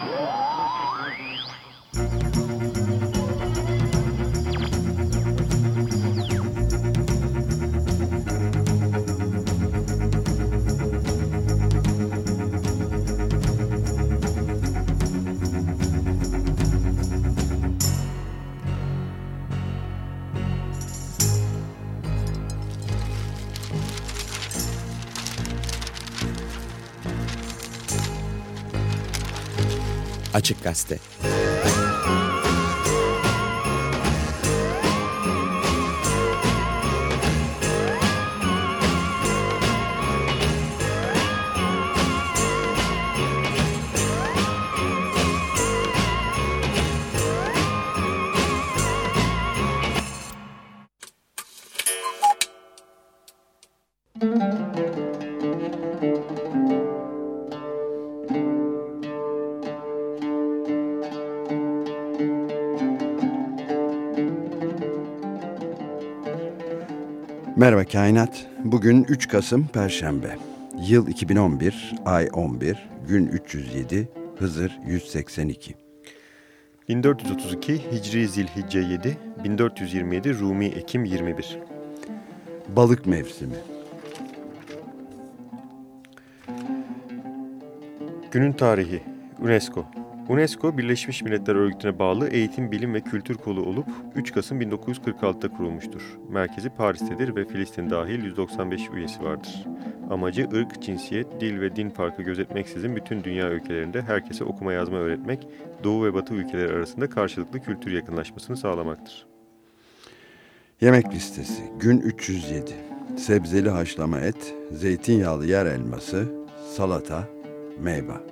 Oh! Açık Gazete. Merhaba Kainat. Bugün 3 Kasım Perşembe. Yıl 2011, ay 11, gün 307, Hızır 182. 1432 Hicri Zilhicce 7, 1427 Rumi Ekim 21. Balık mevsimi. Günün tarihi UNESCO UNESCO, Birleşmiş Milletler Örgütü'ne bağlı eğitim, bilim ve kültür kolu olup 3 Kasım 1946'da kurulmuştur. Merkezi Paris'tedir ve Filistin dahil 195 üyesi vardır. Amacı ırk, cinsiyet, dil ve din farkı gözetmeksizin bütün dünya ülkelerinde herkese okuma yazma öğretmek, Doğu ve Batı ülkeleri arasında karşılıklı kültür yakınlaşmasını sağlamaktır. Yemek listesi gün 307. Sebzeli haşlama et, zeytinyağlı yer elması, salata, meyve.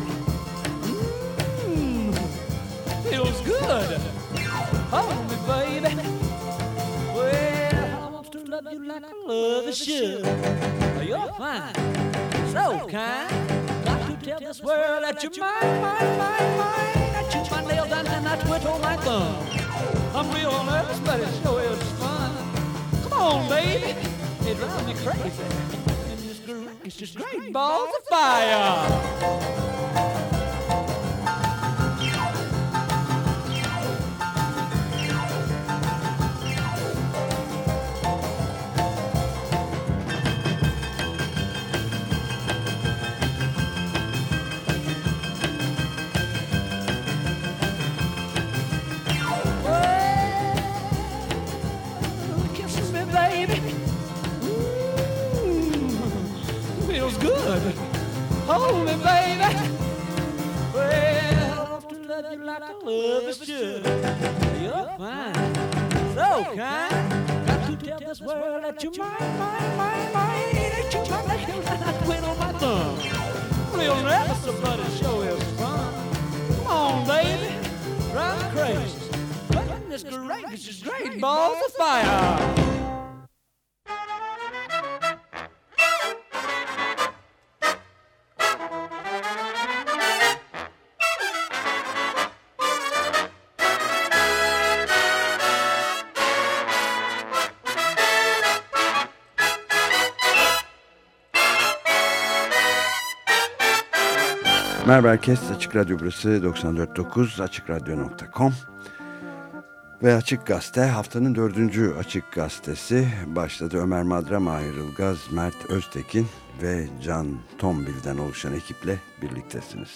feels good. Hold me, baby. Well, I want to love you like I love you should. You're fine, so kind. Got to tell this world that you're mine, mine, mine, mine. I chew my nails down and I twiddle my thumb. I'm real nervous, but it sure is fun. Come on, baby. It drives me crazy. It's just great balls of fire. Hold me, baby. Well, I to love you like I love is should. You're fine, so kind. Got to tell this world that you're mine, mine, mine, mine. That you're mine, you're mine. I quit on my thumb. Real never somebody show is fun. Come on, baby, drive crazy. Goodness gracious, great balls of fire. Merhaba herkes. Açık Radyo burası 94.9 AçıkRadyo.com ve Açık Gazete haftanın dördüncü Açık Gazetesi başladı. Ömer Madra, Mahir Ilgaz, Mert Öztekin ve Can Tombil'den oluşan ekiple birliktesiniz.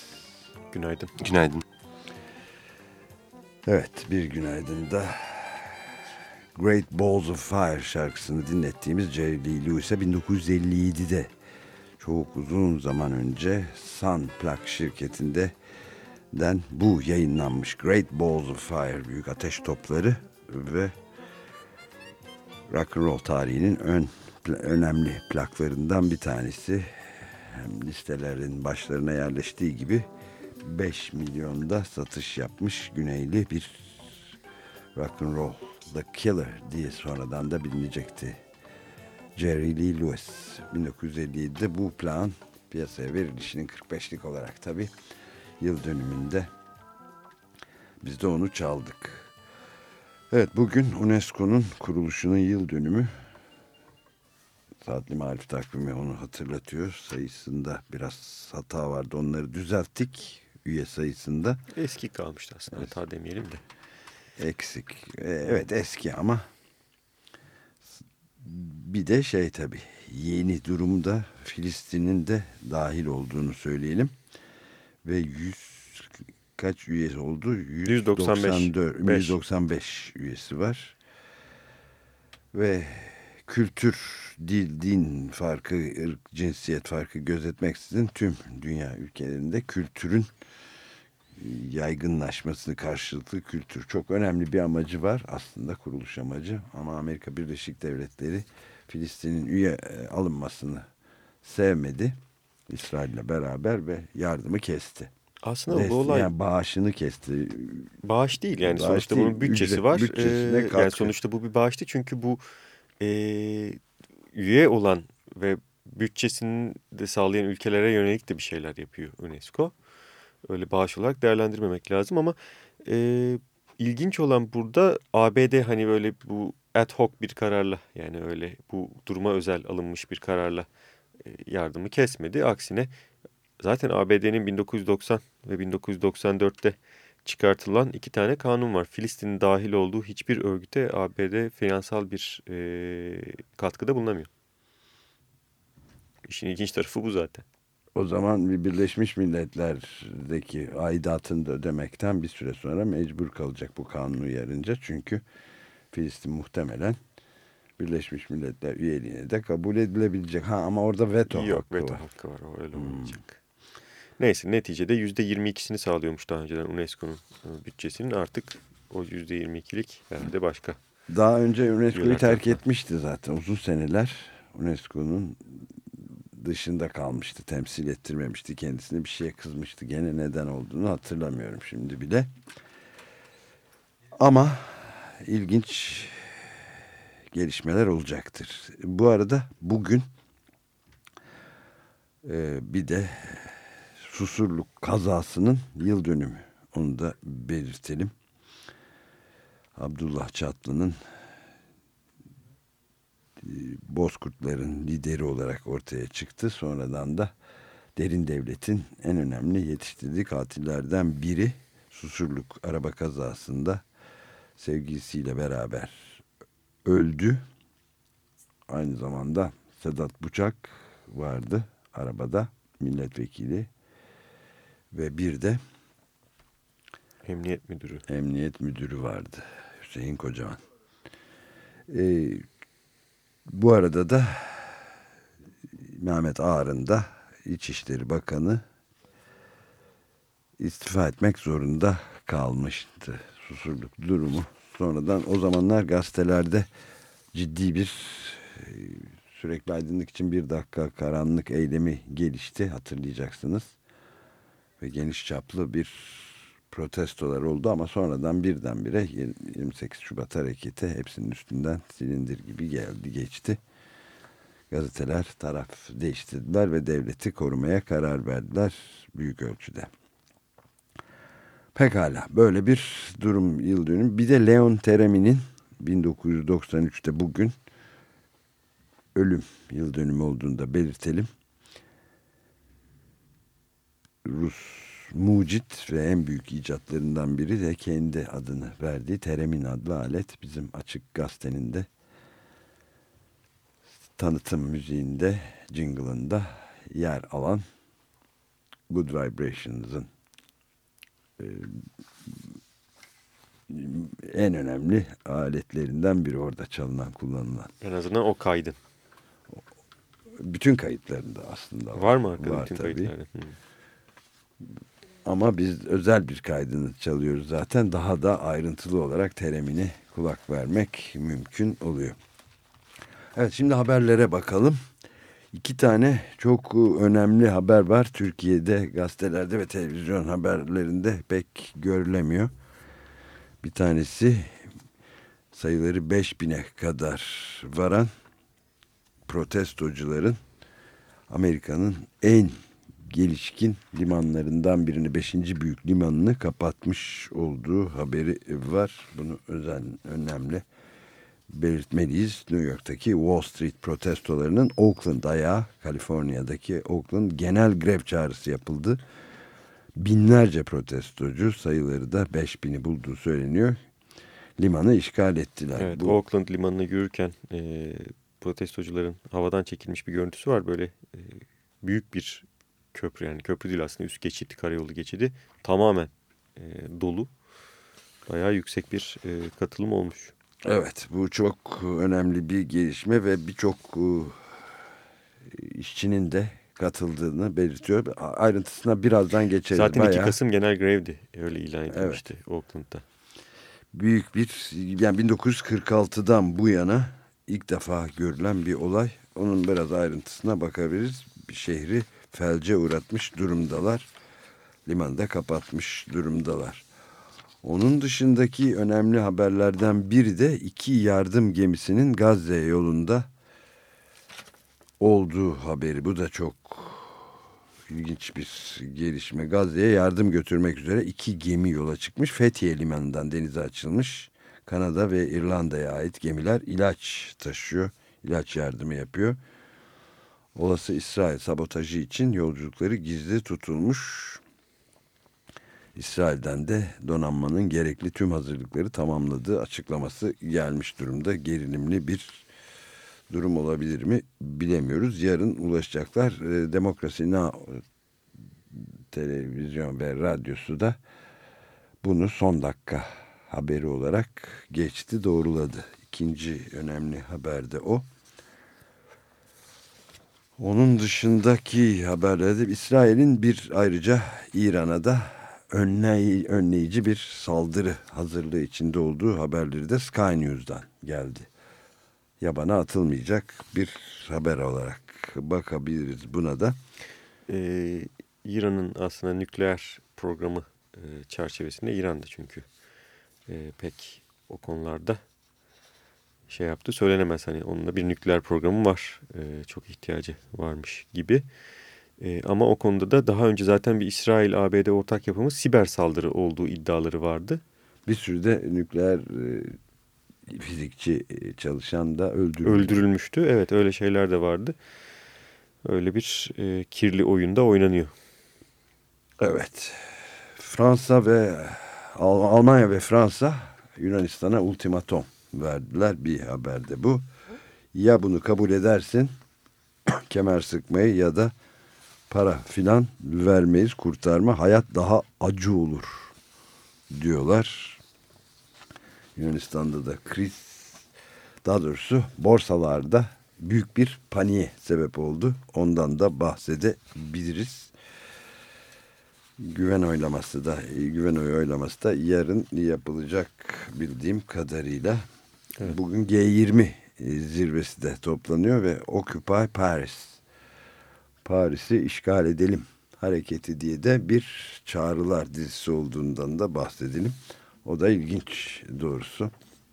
Günaydın. Günaydın. Evet bir günaydın da Great Balls of Fire şarkısını dinlettiğimiz Jerry Lee Lewis'e 1957'de çok uzun zaman önce Sun Plak şirketinde den bu yayınlanmış Great Balls of Fire büyük ateş topları ve rock and roll tarihinin ön önemli plaklarından bir tanesi. Hem listelerin başlarına yerleştiği gibi 5 milyonda satış yapmış güneyli bir rock and roll The Killer diye sonradan da bilinecekti. Jerry Lee Lewis 1957'de bu plan piyasaya verilişinin 45'lik olarak tabi yıl dönümünde biz de onu çaldık. Evet bugün UNESCO'nun kuruluşunun yıl dönümü Saatli Marif takvimi onu hatırlatıyor. Sayısında biraz hata vardı. Onları düzelttik üye sayısında. Eski kalmıştı aslında. Evet. Hata demeyelim de. Eksik. E, evet eski ama bir de şey tabi yeni durumda Filistin'in de dahil olduğunu söyleyelim. Ve 100 kaç üyesi oldu? 195. 195 üyesi var. Ve kültür, dil, din farkı, ırk, cinsiyet farkı gözetmeksizin tüm dünya ülkelerinde kültürün yaygınlaşmasını karşılıklı kültür çok önemli bir amacı var aslında kuruluş amacı ama Amerika Birleşik Devletleri Filistin'in üye e, alınmasını sevmedi İsrail'le beraber ve yardımı kesti. Aslında Dest, bu olay yani bağışını kesti. Bağış değil yani bağış sonuçta değil, bunun bütçesi ücret, var. Ee, yani sonuçta bu bir bağıştı çünkü bu e, üye olan ve bütçesini de sağlayan ülkelere yönelik de bir şeyler yapıyor UNESCO. Öyle bağış olarak değerlendirmemek lazım ama e, ilginç olan burada ABD hani böyle bu ad hoc bir kararla yani öyle bu duruma özel alınmış bir kararla e, yardımı kesmedi. Aksine zaten ABD'nin 1990 ve 1994'te çıkartılan iki tane kanun var. Filistin'in dahil olduğu hiçbir örgüte ABD finansal bir e, katkıda bulunamıyor. İşin ilginç tarafı bu zaten. O zaman bir Birleşmiş Milletler'deki aidatını da ödemekten bir süre sonra mecbur kalacak bu kanunu uyarınca. Çünkü Filistin muhtemelen Birleşmiş Milletler üyeliğine de kabul edilebilecek. Ha ama orada veto Yok, hakkı veto var. hakkı var. O öyle hmm. olmayacak. Neyse neticede yüzde 22'sini sağlıyormuş daha önceden UNESCO'nun e, bütçesinin artık o yüzde 22'lik herhalde başka. Daha önce UNESCO'yu terk etmişti zaten uzun seneler. UNESCO'nun dışında kalmıştı. Temsil ettirmemişti kendisini. Bir şeye kızmıştı. Gene neden olduğunu hatırlamıyorum şimdi bile. Ama ilginç gelişmeler olacaktır. Bu arada bugün e, bir de Susurluk kazasının yıl dönümü. Onu da belirtelim. Abdullah Çatlı'nın Bozkurtların lideri olarak ortaya çıktı. Sonradan da Derin Devlet'in en önemli yetiştirdiği katillerden biri Susurluk araba kazasında sevgilisiyle beraber öldü. Aynı zamanda Sedat Buçak vardı arabada milletvekili ve bir de Emniyet Müdürü. Emniyet Müdürü vardı. Hüseyin Kocaman. Ee, bu arada da Mehmet Ağar'ın da İçişleri Bakanı istifa etmek zorunda kalmıştı. Susurluk durumu. Sonradan o zamanlar gazetelerde ciddi bir e, sürekli aydınlık için bir dakika karanlık eylemi gelişti hatırlayacaksınız ve geniş çaplı bir protestolar oldu ama sonradan birdenbire 28 Şubat hareketi hepsinin üstünden silindir gibi geldi geçti. Gazeteler taraf değiştirdiler ve devleti korumaya karar verdiler büyük ölçüde. Pekala böyle bir durum yıl dönümü. Bir de Leon Teremi'nin 1993'te bugün ölüm yıl dönümü olduğunu da belirtelim. Rus mucit ve en büyük icatlarından biri de kendi adını verdiği Teremin adlı alet bizim Açık Gazete'nin de tanıtım müziğinde, jingle'ında yer alan Good Vibrations'ın e, en önemli aletlerinden biri orada çalınan, kullanılan. En azından o kaydın. Bütün kayıtlarında aslında var. Var mı arkada var, bütün tabii. kayıtlarda? Hmm. Ama biz özel bir kaydını çalıyoruz zaten. Daha da ayrıntılı olarak teremini kulak vermek mümkün oluyor. Evet şimdi haberlere bakalım. İki tane çok önemli haber var. Türkiye'de gazetelerde ve televizyon haberlerinde pek görülemiyor. Bir tanesi sayıları 5000'e kadar varan protestocuların Amerika'nın en gelişkin limanlarından birini, 5. büyük limanını kapatmış olduğu haberi var. Bunu özel önemli belirtmeliyiz. New York'taki Wall Street protestolarının Oakland ayağı, Kaliforniya'daki Oakland genel grev çağrısı yapıldı. Binlerce protestocu sayıları da 5000'i bulduğu söyleniyor. Limanı işgal ettiler. Evet, Bu... Oakland limanına yürürken e, protestocuların havadan çekilmiş bir görüntüsü var. Böyle e, büyük bir köprü yani köprü değil aslında üst geçit, karayolu geçidi tamamen e, dolu. Bayağı yüksek bir e, katılım olmuş. Evet bu çok önemli bir gelişme ve birçok e, işçinin de katıldığını belirtiyor. Ayrıntısına birazdan geçelim. Zaten Bayağı... 2 Kasım genel grevdi. Öyle ilan edilmişti evet. Oakland'da. Büyük bir yani 1946'dan bu yana ilk defa görülen bir olay. Onun biraz ayrıntısına bakabiliriz. Bir şehri felce uğratmış durumdalar. Limanı da kapatmış durumdalar. Onun dışındaki önemli haberlerden biri de iki yardım gemisinin Gazze yolunda olduğu haberi. Bu da çok ilginç bir gelişme. Gazze'ye yardım götürmek üzere iki gemi yola çıkmış. Fethiye limanından denize açılmış. Kanada ve İrlanda'ya ait gemiler ilaç taşıyor. ilaç yardımı yapıyor. Olası İsrail sabotajı için yolculukları gizli tutulmuş. İsrail'den de donanmanın gerekli tüm hazırlıkları tamamladığı açıklaması gelmiş durumda. Gerilimli bir durum olabilir mi bilemiyoruz. Yarın ulaşacaklar. E, Demokrasi televizyon ve radyosu da bunu son dakika haberi olarak geçti doğruladı. İkinci önemli haber de o. Onun dışındaki haberlerde İsrail'in bir ayrıca İran'a da önley, önleyici bir saldırı hazırlığı içinde olduğu haberleri de Sky News'dan geldi. Yabana atılmayacak bir haber olarak bakabiliriz buna da. Ee, İran'ın aslında nükleer programı e, çerçevesinde İran'da çünkü e, pek o konularda şey yaptı söylenemez. Hani onunla bir nükleer programı var. E, çok ihtiyacı varmış gibi. E, ama o konuda da daha önce zaten bir İsrail-ABD ortak yapımı siber saldırı olduğu iddiaları vardı. Bir sürü de nükleer e, fizikçi e, çalışan da öldürülmüştü. Öldürülmüştü. Evet öyle şeyler de vardı. Öyle bir e, kirli oyunda oynanıyor. Evet. Fransa ve Al Almanya ve Fransa Yunanistan'a ultimatom verdiler. Bir haberde bu. Ya bunu kabul edersin kemer sıkmayı ya da para filan vermeyiz kurtarma hayat daha acı olur diyorlar. Yunanistan'da da kriz daha doğrusu borsalarda büyük bir paniğe sebep oldu. Ondan da bahsedebiliriz. Güven oylaması da güven oyu oylaması da yarın yapılacak bildiğim kadarıyla. Evet. Bugün G20 zirvesi de toplanıyor ve Occupy Paris Paris'i işgal edelim hareketi diye de bir çağrılar dizisi olduğundan da bahsedelim. O da ilginç doğrusu.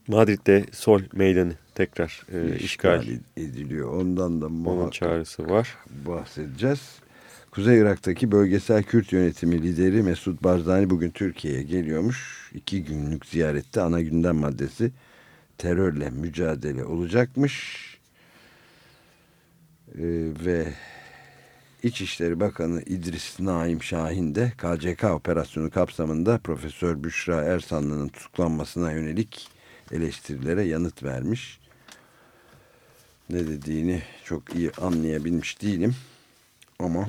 Madrid'de Sol Meydanı tekrar e, işgal, işgal ediliyor. Ondan da Onun çağrısı var. bahsedeceğiz. Kuzey Irak'taki bölgesel Kürt yönetimi lideri Mesut Barzani bugün Türkiye'ye geliyormuş. İki günlük ziyarette ana gündem maddesi terörle mücadele olacakmış. Ee, ve İçişleri Bakanı İdris Naim Şahin de KCK operasyonu kapsamında Profesör Büşra Ersanlı'nın tutuklanmasına yönelik eleştirilere yanıt vermiş. Ne dediğini çok iyi anlayabilmiş değilim. Ama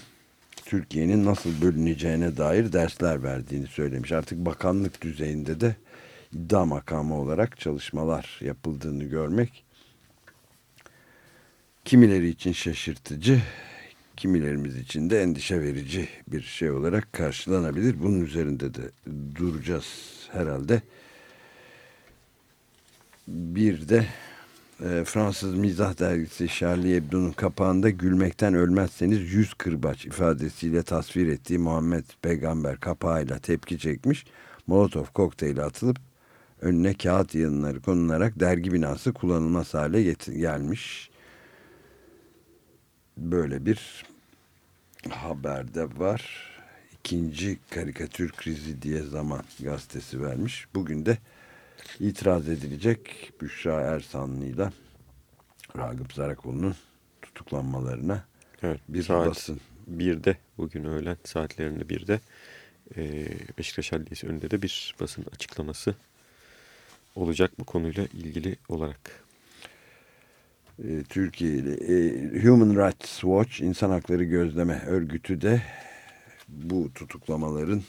Türkiye'nin nasıl bölüneceğine dair dersler verdiğini söylemiş. Artık bakanlık düzeyinde de iddia makamı olarak çalışmalar yapıldığını görmek kimileri için şaşırtıcı, kimilerimiz için de endişe verici bir şey olarak karşılanabilir. Bunun üzerinde de duracağız herhalde. Bir de e, Fransız mizah dergisi Charlie Hebdo'nun kapağında gülmekten ölmezseniz yüz kırbaç ifadesiyle tasvir ettiği Muhammed Peygamber kapağıyla tepki çekmiş. Molotov kokteyli atılıp önüne kağıt yığınları konularak dergi binası kullanılmaz hale gelmiş. Böyle bir haberde var. İkinci karikatür krizi diye zaman gazetesi vermiş. Bugün de itiraz edilecek Büşra Ersanlı'yla Ragıp Zarakoğlu'nun tutuklanmalarına evet, bir saat basın. Birde bugün öğlen saatlerinde birde Beşiktaş Adliyesi önünde de bir basın açıklaması olacak bu konuyla ilgili olarak. E, Türkiye'li e, Human Rights Watch İnsan Hakları Gözleme Örgütü de bu tutuklamaların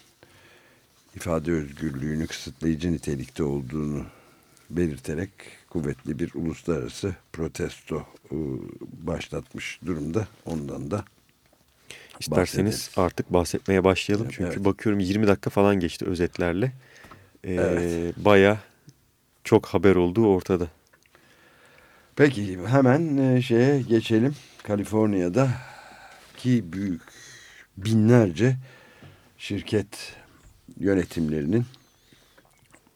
ifade özgürlüğünü kısıtlayıcı nitelikte olduğunu belirterek kuvvetli bir uluslararası protesto e, başlatmış durumda. Ondan da İsterseniz bahsederiz. artık bahsetmeye başlayalım. Çünkü evet. bakıyorum 20 dakika falan geçti özetlerle. Ee, evet. Baya çok haber olduğu ortada. Peki hemen e, şeye geçelim. Kaliforniya'da ki büyük binlerce şirket yönetimlerinin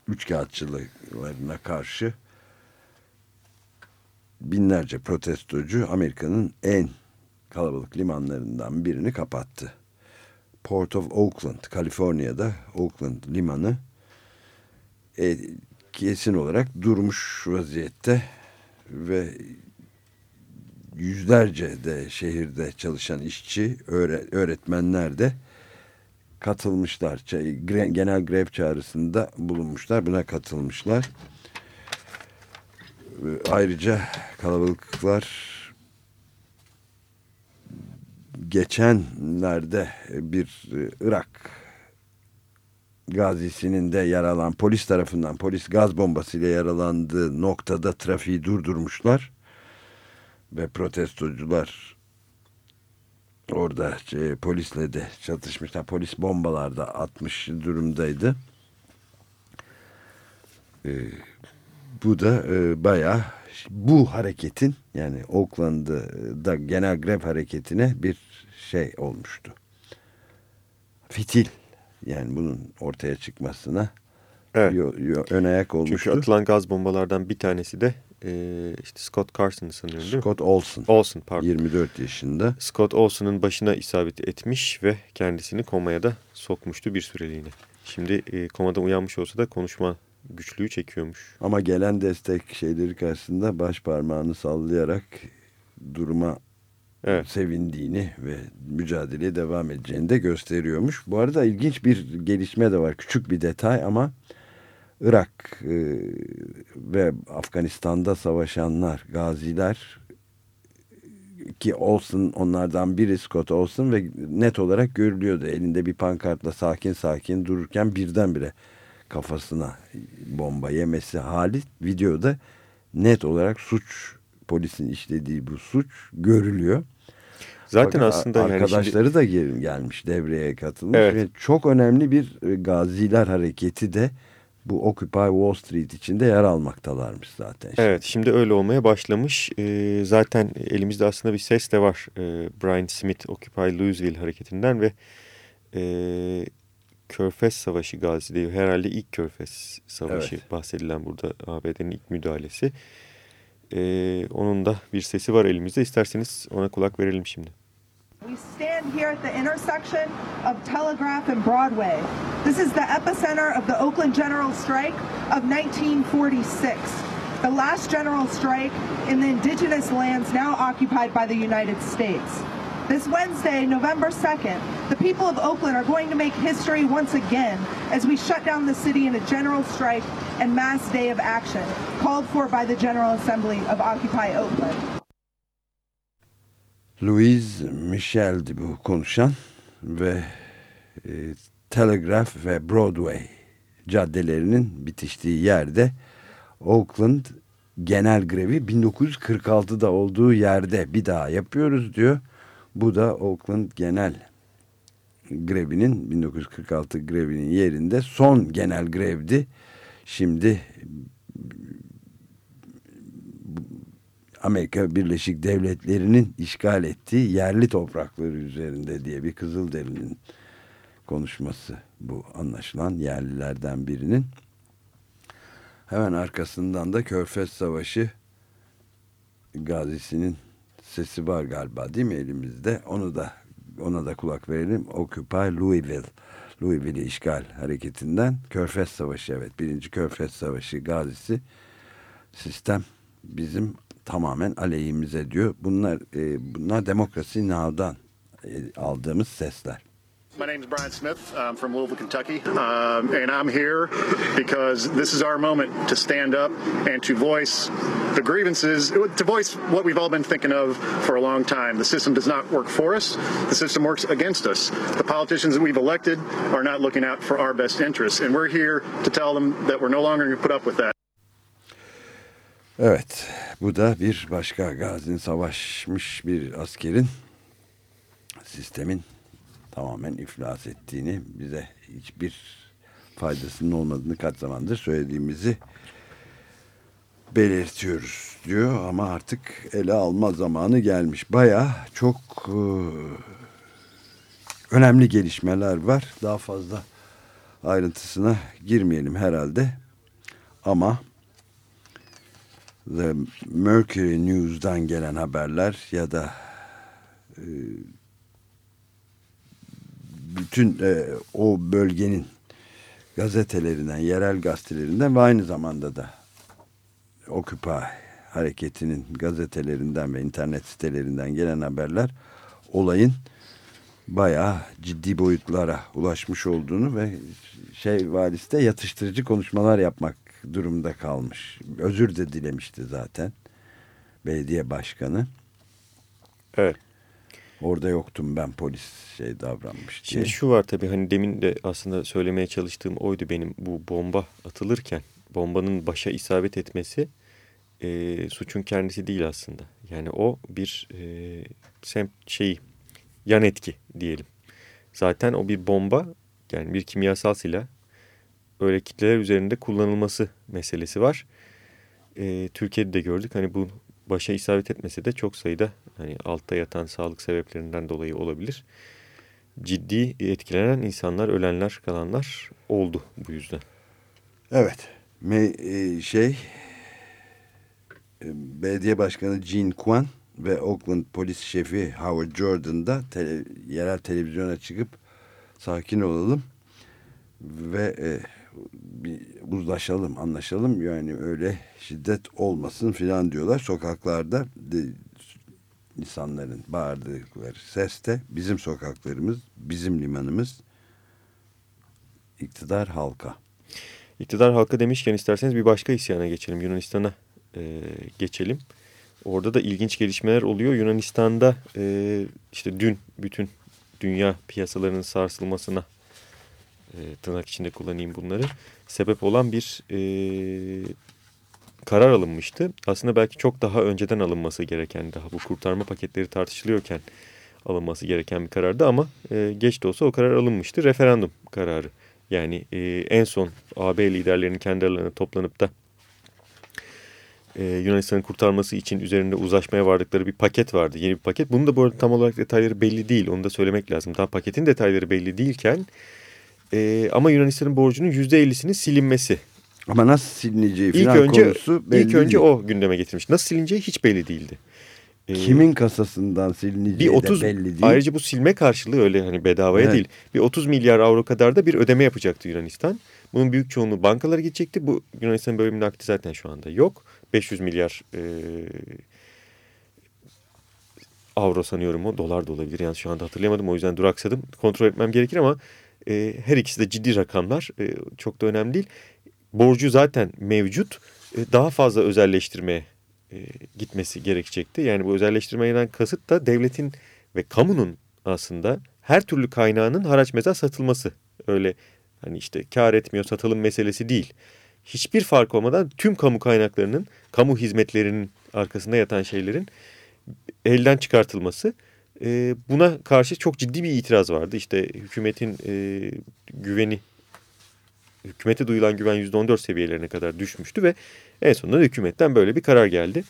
üçkağıtçılıklarına karşı binlerce protestocu Amerika'nın en kalabalık limanlarından birini kapattı. Port of Oakland, Kaliforniya'da Oakland limanı e, kesin olarak durmuş vaziyette ve yüzlerce de şehirde çalışan işçi, öğretmenler de katılmışlar. Genel grev çağrısında bulunmuşlar. Buna katılmışlar. Ayrıca kalabalıklar geçenlerde bir Irak gazisinin de yaralan polis tarafından polis gaz bombasıyla yaralandığı noktada trafiği durdurmuşlar ve protestocular orada şey, polisle de çatışmışlar. Polis bombalarda atmış durumdaydı. Ee, bu da e, bayağı bu hareketin yani Oakland'da genel grev hareketine bir şey olmuştu. Fitil yani bunun ortaya çıkmasına evet. yo, yo, ön ayak olmuştu. Çünkü atılan gaz bombalardan bir tanesi de e, işte Scott Carson'ı sanıyorum değil Scott mi? Olson. Olson pardon. 24 yaşında. Scott Olson'ın başına isabet etmiş ve kendisini komaya da sokmuştu bir süreliğine. Şimdi e, komadan uyanmış olsa da konuşma güçlüğü çekiyormuş. Ama gelen destek şeyleri karşısında baş parmağını sallayarak duruma evet. sevindiğini ve mücadeleye devam edeceğini de gösteriyormuş. Bu arada ilginç bir gelişme de var. Küçük bir detay ama Irak e, ve Afganistan'da savaşanlar, gaziler ki olsun onlardan biri Scott olsun ve net olarak görülüyordu. Elinde bir pankartla sakin sakin dururken birdenbire kafasına bomba yemesi hali videoda net olarak suç polisin işlediği bu suç görülüyor. Zaten Fakat aslında arkadaşları yani şimdi... da gelmiş devreye katılmış evet. ve çok önemli bir e, gaziler hareketi de bu Occupy Wall Street içinde yer almaktalarmış zaten. Şimdi. Evet şimdi öyle olmaya başlamış. Ee, zaten elimizde aslında bir ses de var. Ee, Brian Smith Occupy Louisville hareketinden ve e, Körfez Savaşı Gazi'de herhalde ilk Körfez Savaşı evet. bahsedilen burada ABD'nin ilk müdahalesi. Ee, onun da bir sesi var elimizde. İsterseniz ona kulak verelim şimdi. We stand here at the intersection of Telegraph and Broadway. This is the epicenter of the Oakland General Strike of 1946, the last general strike in the indigenous lands now occupied by the United States. This Wednesday, November 2nd, the people of Oakland are going to make history once again as we shut down the city in a general strike and mass day of action called for by the General Assembly of Occupy Oakland. Louise Michel'di bu konuşan ve e, Telegraph ve Broadway caddelerinin bitiştiği yerde Oakland genel grevi 1946'da olduğu yerde bir daha yapıyoruz diyor. Bu da Oakland genel grevinin 1946 grevinin yerinde son genel grevdi. Şimdi Amerika Birleşik Devletleri'nin işgal ettiği yerli toprakları üzerinde diye bir Kızılderili'nin konuşması bu anlaşılan yerlilerden birinin. Hemen arkasından da Körfez Savaşı gazisinin sesi var galiba değil mi elimizde? Onu da ona da kulak verelim. Occupy Louisville. Louisville işgal hareketinden Körfez Savaşı evet birinci Körfez Savaşı gazisi sistem bizim tamamen aleyhimize diyor. Bunlar e, bunlar demokrasi now'dan e, aldığımız sesler. My name is Brian Smith. I'm from Louisville, Kentucky, um, and I'm here because this is our moment to stand up and to voice the grievances, to voice what we've all been thinking of for a long time. The system does not work for us. The system works against us. The politicians that we've elected are not looking out for our best interests, and we're here to tell them that we're no longer going to put up with that. Evet, bu da bir başka savaşmış bir askerin sistemin tamamen iflas ettiğini bize hiçbir faydasının olmadığını kaç zamandır söylediğimizi belirtiyoruz diyor ama artık ele alma zamanı gelmiş. Baya çok e, önemli gelişmeler var. Daha fazla ayrıntısına girmeyelim herhalde. Ama The Mercury News'dan gelen haberler ya da e, bütün e, o bölgenin gazetelerinden, yerel gazetelerinden ve aynı zamanda da Occupy hareketinin gazetelerinden ve internet sitelerinden gelen haberler olayın bayağı ciddi boyutlara ulaşmış olduğunu ve şey valisi de yatıştırıcı konuşmalar yapmak durumda kalmış. Özür de dilemişti zaten belediye başkanı. Evet. Orada yoktum ben polis şey davranmış diye. Şimdi şu var tabii hani demin de aslında söylemeye çalıştığım oydu benim bu bomba atılırken bombanın başa isabet etmesi e, suçun kendisi değil aslında. Yani o bir e, sem şey yan etki diyelim. Zaten o bir bomba yani bir kimyasal silah öyle kitleler üzerinde kullanılması meselesi var. E, Türkiye'de de gördük hani bu başa isabet etmese de çok sayıda hani altta yatan sağlık sebeplerinden dolayı olabilir. Ciddi etkilenen insanlar, ölenler, kalanlar oldu bu yüzden. Evet. Me, e, şey belediye başkanı Gene Kwan ve Oakland polis şefi Howard Jordan da tele, yerel televizyona çıkıp sakin olalım ve e, bir uzlaşalım, anlaşalım. Yani öyle şiddet olmasın filan diyorlar. Sokaklarda de, insanların bağırdıkları ses de bizim sokaklarımız, bizim limanımız iktidar halka. İktidar halka demişken isterseniz bir başka isyana geçelim. Yunanistan'a e, geçelim. Orada da ilginç gelişmeler oluyor. Yunanistan'da e, işte dün bütün dünya piyasalarının sarsılmasına e, tırnak içinde kullanayım bunları. Sebep olan bir e, karar alınmıştı. Aslında belki çok daha önceden alınması gereken, daha bu kurtarma paketleri tartışılıyorken alınması gereken bir karardı ama e, geç de olsa o karar alınmıştı. Referandum kararı. Yani e, en son AB liderlerinin kendi aralarına toplanıp da e, Yunanistan'ın kurtarması için üzerinde uzlaşmaya vardıkları bir paket vardı. Yeni bir paket. Bunun da bu arada tam olarak detayları belli değil. Onu da söylemek lazım. Daha paketin detayları belli değilken e, ama Yunanistan'ın borcunun %50'sinin silinmesi. Ama nasıl silineceği ilk falan önce, konusu belli İlk önce değil. o gündeme getirmiş. Nasıl silineceği hiç belli değildi. E, Kimin kasasından silineceği bir 30 de belli değil. ayrıca bu silme karşılığı öyle hani bedavaya Evet. değil. Bir 30 milyar avro kadar da bir ödeme yapacaktı Yunanistan. Bunun büyük çoğunluğu bankalara gidecekti. Bu Yunanistan'ın böyle bir nakdi zaten şu anda yok. 500 milyar e, avro sanıyorum o. Dolar da olabilir. Yani şu anda hatırlayamadım. O yüzden duraksadım. Kontrol etmem gerekir ama e, her ikisi de ciddi rakamlar. E, çok da önemli değil. Borcu zaten mevcut. E, daha fazla özelleştirmeye e, gitmesi gerekecekti. Yani bu özelleştirmeden kasıt da devletin ve kamunun aslında her türlü kaynağının haraç meza satılması. Öyle hani işte kar etmiyor satalım meselesi değil. Hiçbir fark olmadan tüm kamu kaynaklarının, kamu hizmetlerinin arkasında yatan şeylerin elden çıkartılması. E, buna karşı çok ciddi bir itiraz vardı. İşte hükümetin e, güveni, hükümete duyulan güven %14 seviyelerine kadar düşmüştü ve en sonunda hükümetten böyle bir karar geldi.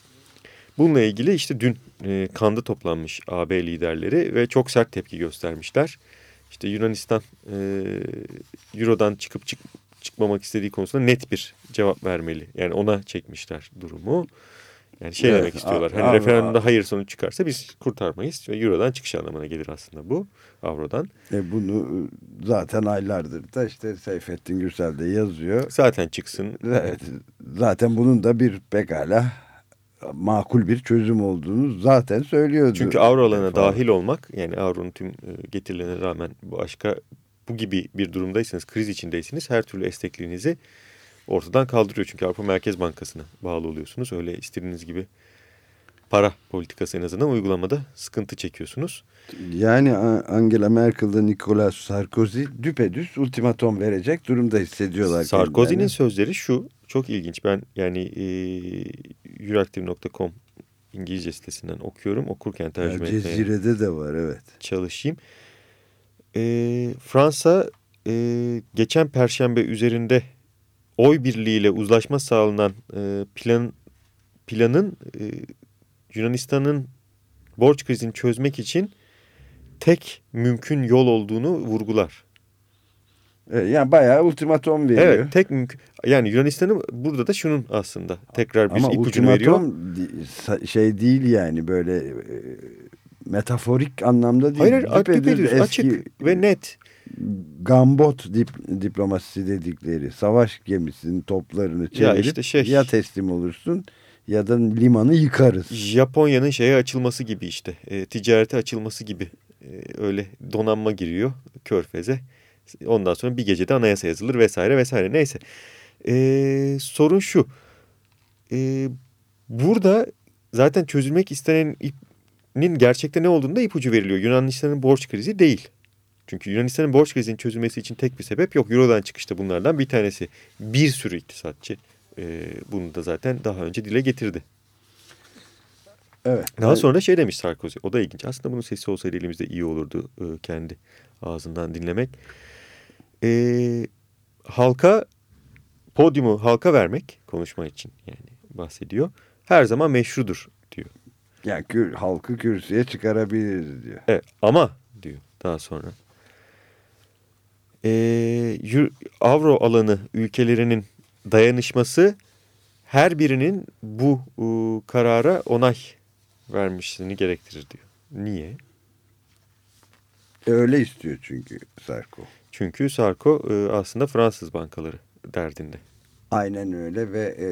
Bununla ilgili işte dün e, kanda toplanmış AB liderleri ve çok sert tepki göstermişler. İşte Yunanistan e, Euro'dan çıkıp çık, çıkmamak istediği konusunda net bir cevap vermeli. Yani ona çekmişler durumu. Yani şey evet, demek istiyorlar. Hani referandumda hayır sonuç çıkarsa biz kurtarmayız. Ve Euro'dan çıkış anlamına gelir aslında bu. Avro'dan. E bunu zaten aylardır da işte Seyfettin Gürsel de yazıyor. Zaten çıksın. Evet, zaten bunun da bir pekala makul bir çözüm olduğunu zaten söylüyordu. Çünkü avro alanına dahil olmak yani avronun tüm e, getirilerine rağmen bu aşka bu gibi bir durumdaysanız kriz içindeyseniz her türlü estekliğinizi ortadan kaldırıyor. Çünkü Avrupa Merkez Bankası'na bağlı oluyorsunuz. Öyle istediğiniz gibi para politikası en azından uygulamada sıkıntı çekiyorsunuz. Yani Angela Merkel'da Nicolas Sarkozy düpedüz ultimatom verecek durumda hissediyorlar. Sarkozy'nin sözleri şu çok ilginç. Ben yani e, Euraktiv.com İngilizce sitesinden okuyorum. Okurken tercüme etmeye Cezire'de de var evet. Çalışayım. E, Fransa e, geçen perşembe üzerinde oy birliğiyle uzlaşma sağlanan e, plan planın e, Yunanistan'ın borç krizini çözmek için tek mümkün yol olduğunu vurgular. E, yani bayağı ultimatom veriyor. Evet tek mümkün. Yani Yunanistan'ın burada da şunun aslında tekrar bir Ama ipucunu veriyor. Ama şey değil yani böyle e, metaforik anlamda değil. Hayır hayır açık ve net. Gambot dip, diplomasisi dedikleri savaş gemisinin toplarını çevirip ya, işte şey, ya teslim olursun ya da limanı yıkarız. Japonya'nın şeye açılması gibi işte e, ticarete açılması gibi e, öyle donanma giriyor körfeze. Ondan sonra bir gecede anayasa yazılır vesaire vesaire neyse. E, sorun şu e, burada zaten çözülmek istenenin gerçekte ne olduğunu da ipucu veriliyor. Yunanistan'ın borç krizi değil. Çünkü Yunanistan'ın borç krizinin çözülmesi için tek bir sebep yok. Euro'dan çıkışta bunlardan bir tanesi. Bir sürü iktisatçı e, bunu da zaten daha önce dile getirdi. Evet. Daha sonra şey demiş Sarkozy. O da ilginç. Aslında bunun sesi olsaydı elimizde iyi olurdu e, kendi ağzından dinlemek. E, halka podyumu halka vermek konuşma için yani bahsediyor. Her zaman meşrudur diyor. Yani kür, halkı kürsüye çıkarabiliriz diyor. Evet ama diyor daha sonra. E, Avro alanı ülkelerinin dayanışması her birinin bu e, karara onay vermişliğini gerektirir diyor. Niye? E, öyle istiyor çünkü Sarko. Çünkü Sarko e, aslında Fransız bankaları derdinde. Aynen öyle ve e,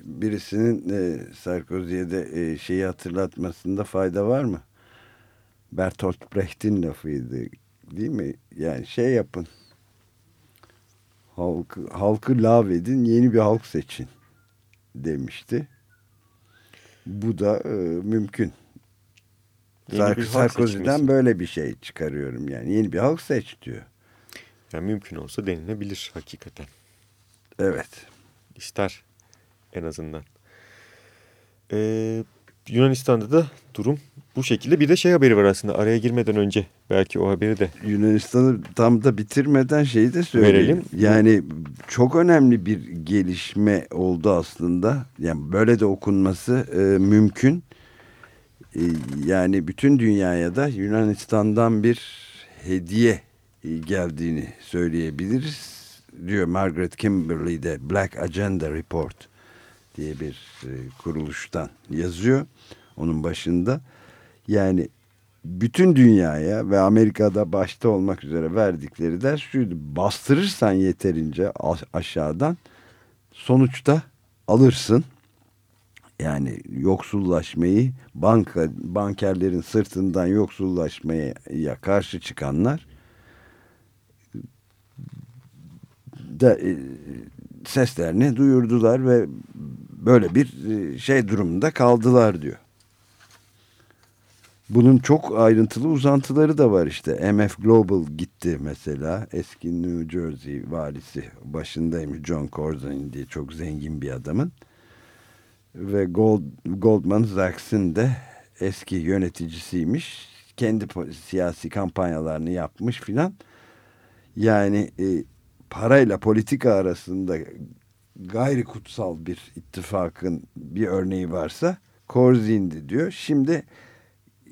birisinin e, Sarkozy'ye de e, şeyi hatırlatmasında fayda var mı? Bertolt Brecht'in lafıydı değil mi? Yani şey yapın halkı, halkı lağvedin yeni bir halk seçin demişti. Bu da e, mümkün. Sark Sarkozy'den böyle bir şey çıkarıyorum yani. Yeni bir halk seç diyor. Yani mümkün olsa denilebilir hakikaten. Evet. İster en azından. Ee, Yunanistan'da da durum bu şekilde. Bir de şey haberi var aslında araya girmeden önce belki o haberi de. Yunanistan'ı tam da bitirmeden şeyi de söyleyelim. Verelim. Yani çok önemli bir gelişme oldu aslında. Yani böyle de okunması e, mümkün. E, yani bütün dünyaya da Yunanistan'dan bir hediye e, geldiğini söyleyebiliriz. Diyor Margaret Kimberley'de Black Agenda Report diye bir e, kuruluştan yazıyor. Onun başında yani bütün dünyaya ve Amerika'da başta olmak üzere verdikleri ders şuydu. Bastırırsan yeterince aşağıdan sonuçta alırsın. Yani yoksullaşmayı banka bankerlerin sırtından yoksullaşmaya karşı çıkanlar da e, seslerini duyurdular ve böyle bir e, şey durumunda kaldılar diyor. Bunun çok ayrıntılı uzantıları da var işte. MF Global gitti mesela. Eski New Jersey valisi başındaymış John Corzine diye çok zengin bir adamın. Ve Gold, Goldman Sachs'ın de eski yöneticisiymiş. Kendi siyasi kampanyalarını yapmış filan. Yani e, parayla politika arasında gayri kutsal bir ittifakın bir örneği varsa Korzin'di diyor. Şimdi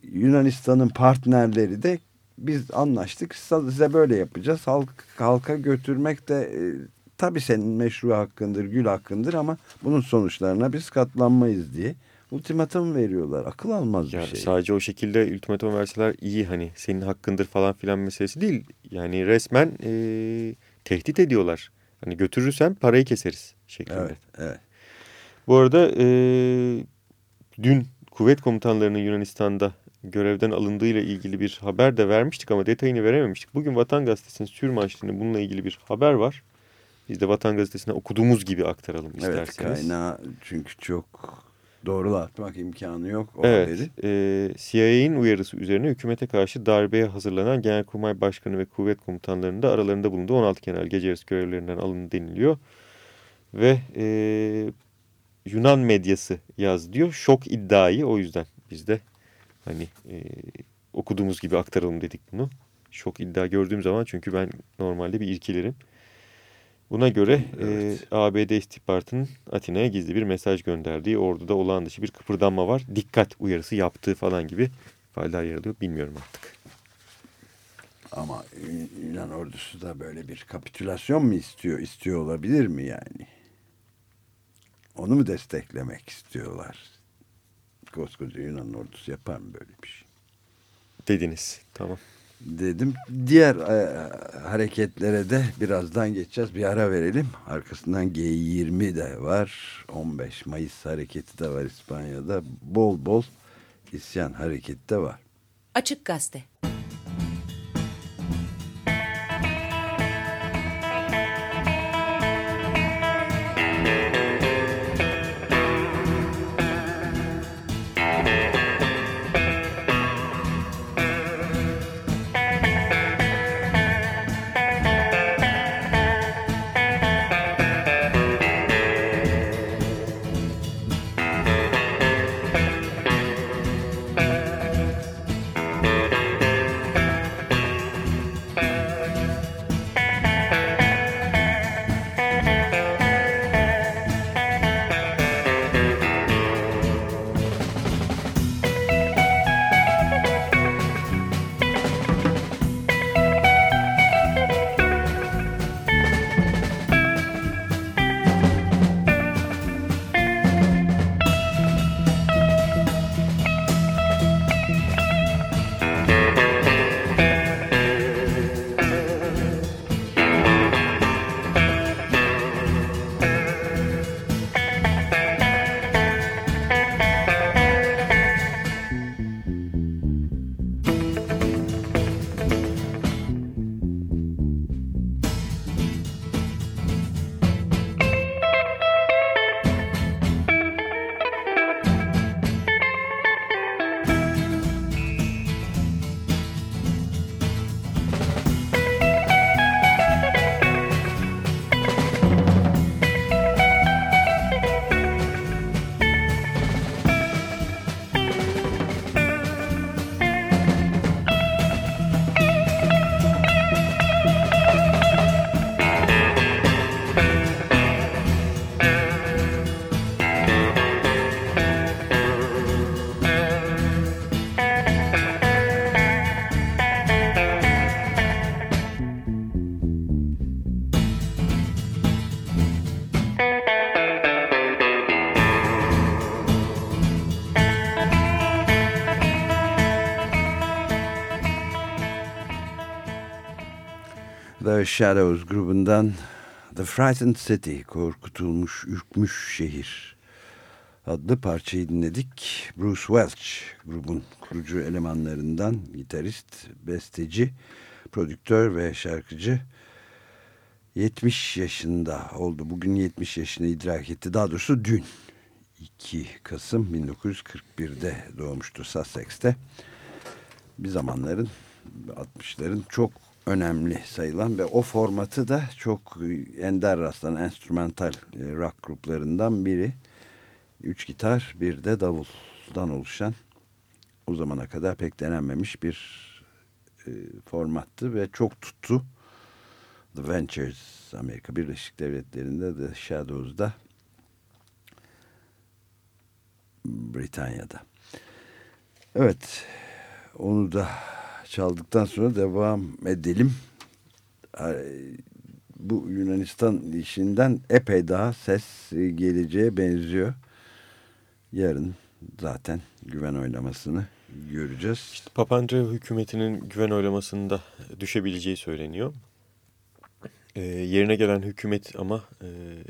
Yunanistan'ın partnerleri de biz anlaştık size böyle yapacağız. Halk, halka götürmek de e, tabii senin meşru hakkındır, gül hakkındır ama bunun sonuçlarına biz katlanmayız diye ultimatum veriyorlar. Akıl almaz yani bir şey. Sadece o şekilde ultimatum verseler iyi hani senin hakkındır falan filan meselesi değil. Yani resmen e, tehdit ediyorlar. Hani götürürsen parayı keseriz şeklinde. Evet, evet. Bu arada e, dün kuvvet komutanlarının Yunanistan'da görevden alındığıyla ilgili bir haber de vermiştik ama detayını verememiştik. Bugün Vatan Gazetesi'nin sürmaçlığında bununla ilgili bir haber var. Biz de Vatan Gazetesi'ne okuduğumuz gibi aktaralım isterseniz. Evet kaynağı çünkü çok doğrulatmak imkanı yok o evet, haberi. E, CIA'nin uyarısı üzerine hükümete karşı darbeye hazırlanan Genelkurmay Başkanı ve kuvvet komutanlarının da aralarında bulunduğu 16 genel gece yarısı görevlerinden alındı deniliyor. Ve e, Yunan medyası yaz diyor. Şok iddiayı o yüzden biz de hani e, okuduğumuz gibi aktaralım dedik bunu. Şok iddia gördüğüm zaman çünkü ben normalde bir irkilerim. Buna göre evet. e, ABD istihbaratının Atina'ya gizli bir mesaj gönderdiği, orduda olağan dışı bir kıpırdanma var. Dikkat uyarısı yaptığı falan gibi ifadeler yer alıyor. Bilmiyorum artık. Ama Yunan ordusu da böyle bir kapitülasyon mu istiyor? İstiyor olabilir mi yani? Onu mu desteklemek istiyorlar? Koskoca Yunan ordusu yapar mı böyle bir şey? Dediniz. Tamam dedim. Diğer e, hareketlere de birazdan geçeceğiz. Bir ara verelim. Arkasından G20 de var. 15 Mayıs hareketi de var İspanya'da. Bol bol isyan hareketi de var. Açık Gazete The Shadows grubundan The Frightened City, Korkutulmuş, Ürkmüş Şehir adlı parçayı dinledik. Bruce Welch grubun kurucu elemanlarından gitarist, besteci, prodüktör ve şarkıcı 70 yaşında oldu. Bugün 70 yaşını idrak etti. Daha doğrusu dün 2 Kasım 1941'de doğmuştu Sussex'te. Bir zamanların 60'ların çok önemli sayılan ve o formatı da çok ender rastlanan enstrümantal e, rock gruplarından biri. Üç gitar bir de davuldan oluşan o zamana kadar pek denenmemiş bir e, formattı ve çok tuttu. The Ventures Amerika Birleşik Devletleri'nde The Shadows'da Britanya'da. Evet, onu da çaldıktan sonra devam edelim. Bu Yunanistan işinden epey daha ses geleceğe benziyor. Yarın zaten güven oylamasını göreceğiz. İşte Papandreou hükümetinin güven oylamasında düşebileceği söyleniyor. Ee, yerine gelen hükümet ama e,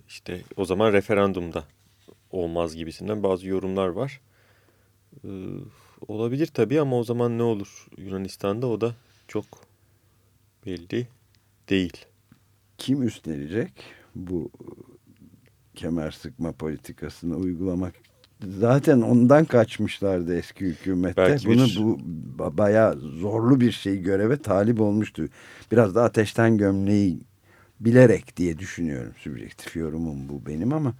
işte o zaman referandumda olmaz gibisinden bazı yorumlar var. Ee, olabilir tabii ama o zaman ne olur Yunanistan'da o da çok belli değil. Kim üstlenecek bu kemer sıkma politikasını uygulamak zaten ondan kaçmışlardı eski hükümette. Belki Bunu bir... bu bayağı zorlu bir şey göreve talip olmuştu. Biraz da ateşten gömleği bilerek diye düşünüyorum. Sübjektif yorumum bu benim ama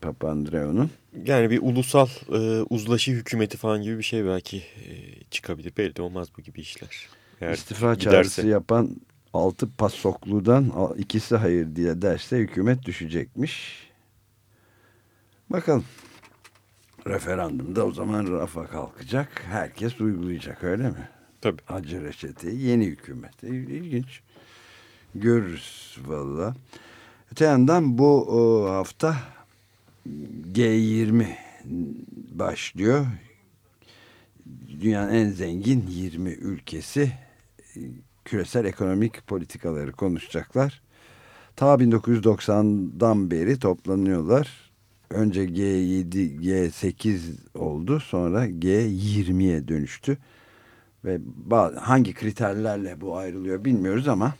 Papandreou'nun. Yani bir ulusal e, uzlaşı hükümeti falan gibi bir şey belki e, çıkabilir. Belli olmaz bu gibi işler. Eğer İstifa giderse... çağrısı yapan altı pasokludan ikisi hayır diye derse hükümet düşecekmiş. Bakalım. Referandumda o zaman rafa kalkacak. Herkes uygulayacak öyle mi? Tabii. Acı reçeteyi yeni hükümet. İlginç. Görürüz valla. Öte yandan bu o, hafta G20 başlıyor. Dünyanın en zengin 20 ülkesi küresel ekonomik politikaları konuşacaklar. Ta 1990'dan beri toplanıyorlar önce G7, G8 oldu sonra G20'ye dönüştü. Ve hangi kriterlerle bu ayrılıyor bilmiyoruz ama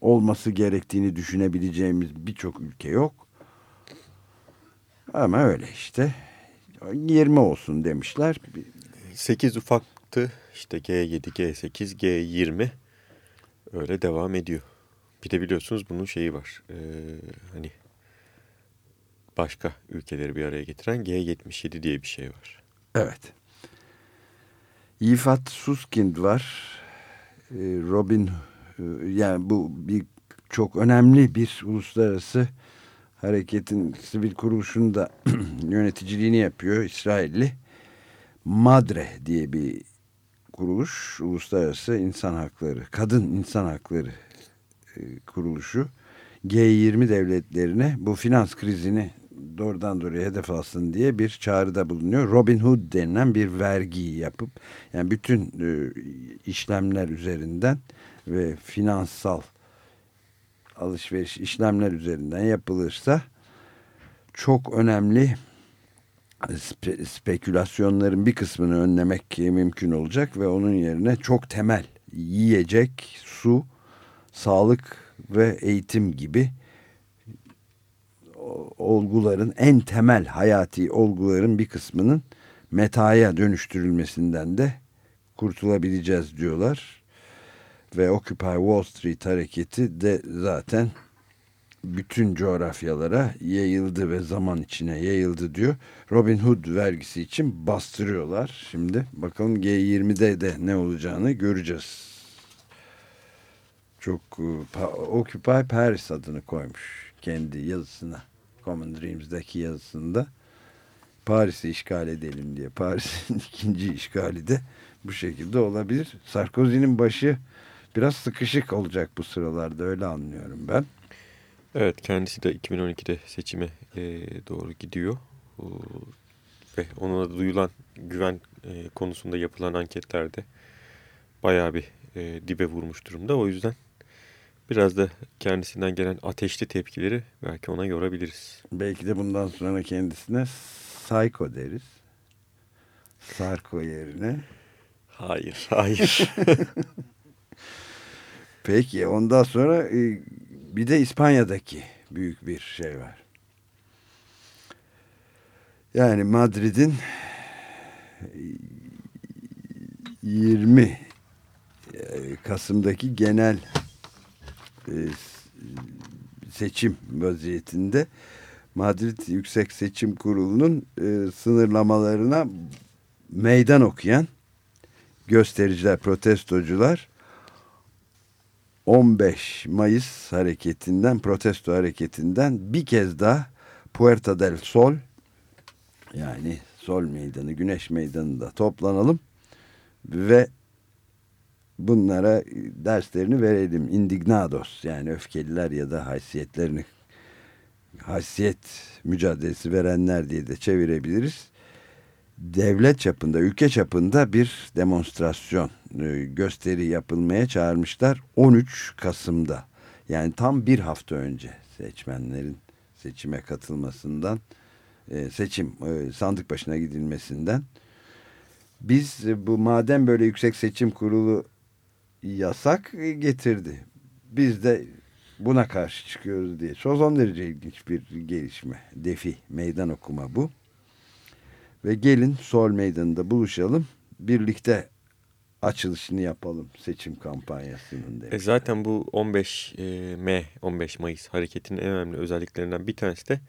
olması gerektiğini düşünebileceğimiz birçok ülke yok. Ama öyle işte. 20 olsun demişler. 8 ufaktı. işte G7, G8, G20 öyle devam ediyor. Bir de biliyorsunuz bunun şeyi var. Ee, hani başka ülkeleri bir araya getiren G77 diye bir şey var. Evet. Yifat Suskind var. Ee, Robin e, yani bu bir çok önemli bir uluslararası hareketin sivil kuruluşunda yöneticiliğini yapıyor İsrailli. Madre diye bir kuruluş, uluslararası insan hakları, kadın insan hakları e, kuruluşu. G20 devletlerine bu finans krizini doğrudan doğruya hedef alsın diye bir çağrıda bulunuyor. Robin Hood denilen bir vergi yapıp yani bütün e, işlemler üzerinden ve finansal alışveriş işlemler üzerinden yapılırsa çok önemli spe, spekülasyonların bir kısmını önlemek mümkün olacak ve onun yerine çok temel yiyecek, su, sağlık ve eğitim gibi olguların en temel hayati olguların bir kısmının metaya dönüştürülmesinden de kurtulabileceğiz diyorlar. Ve Occupy Wall Street hareketi de zaten bütün coğrafyalara yayıldı ve zaman içine yayıldı diyor. Robin Hood vergisi için bastırıyorlar. Şimdi bakalım G20'de de ne olacağını göreceğiz. Çok e, Occupy Paris adını koymuş kendi yazısına. Common Dreams'daki yazısında Paris'i işgal edelim diye. Paris'in ikinci işgali de bu şekilde olabilir. Sarkozy'nin başı biraz sıkışık olacak bu sıralarda öyle anlıyorum ben. Evet kendisi de 2012'de seçime e, doğru gidiyor. O, ve ona duyulan güven e, konusunda yapılan anketlerde bayağı bir e, dibe vurmuş durumda. O yüzden Biraz da kendisinden gelen ateşli tepkileri belki ona yorabiliriz. Belki de bundan sonra kendisine Psycho deriz. Sarko yerine. Hayır, hayır. Peki ondan sonra e, bir de İspanya'daki büyük bir şey var. Yani Madrid'in 20 e, Kasım'daki genel e, seçim vaziyetinde Madrid Yüksek Seçim Kurulu'nun e, sınırlamalarına meydan okuyan göstericiler, protestocular 15 Mayıs hareketinden, protesto hareketinden bir kez daha Puerta del Sol Yani Sol Meydanı, Güneş Meydanı'nda toplanalım ve bunlara derslerini verelim. Indignados yani öfkeliler ya da haysiyetlerini haysiyet mücadelesi verenler diye de çevirebiliriz. Devlet çapında, ülke çapında bir demonstrasyon e, gösteri yapılmaya çağırmışlar 13 Kasım'da. Yani tam bir hafta önce seçmenlerin seçime katılmasından, e, seçim e, sandık başına gidilmesinden. Biz bu madem böyle yüksek seçim kurulu yasak getirdi. Biz de buna karşı çıkıyoruz diye. Son derece ilginç bir gelişme. Defi, meydan okuma bu. Ve gelin Sol Meydanı'nda buluşalım. Birlikte açılışını yapalım seçim kampanyasının. E zaten bu 15 e, M, 15 Mayıs hareketinin en önemli özelliklerinden bir tanesi de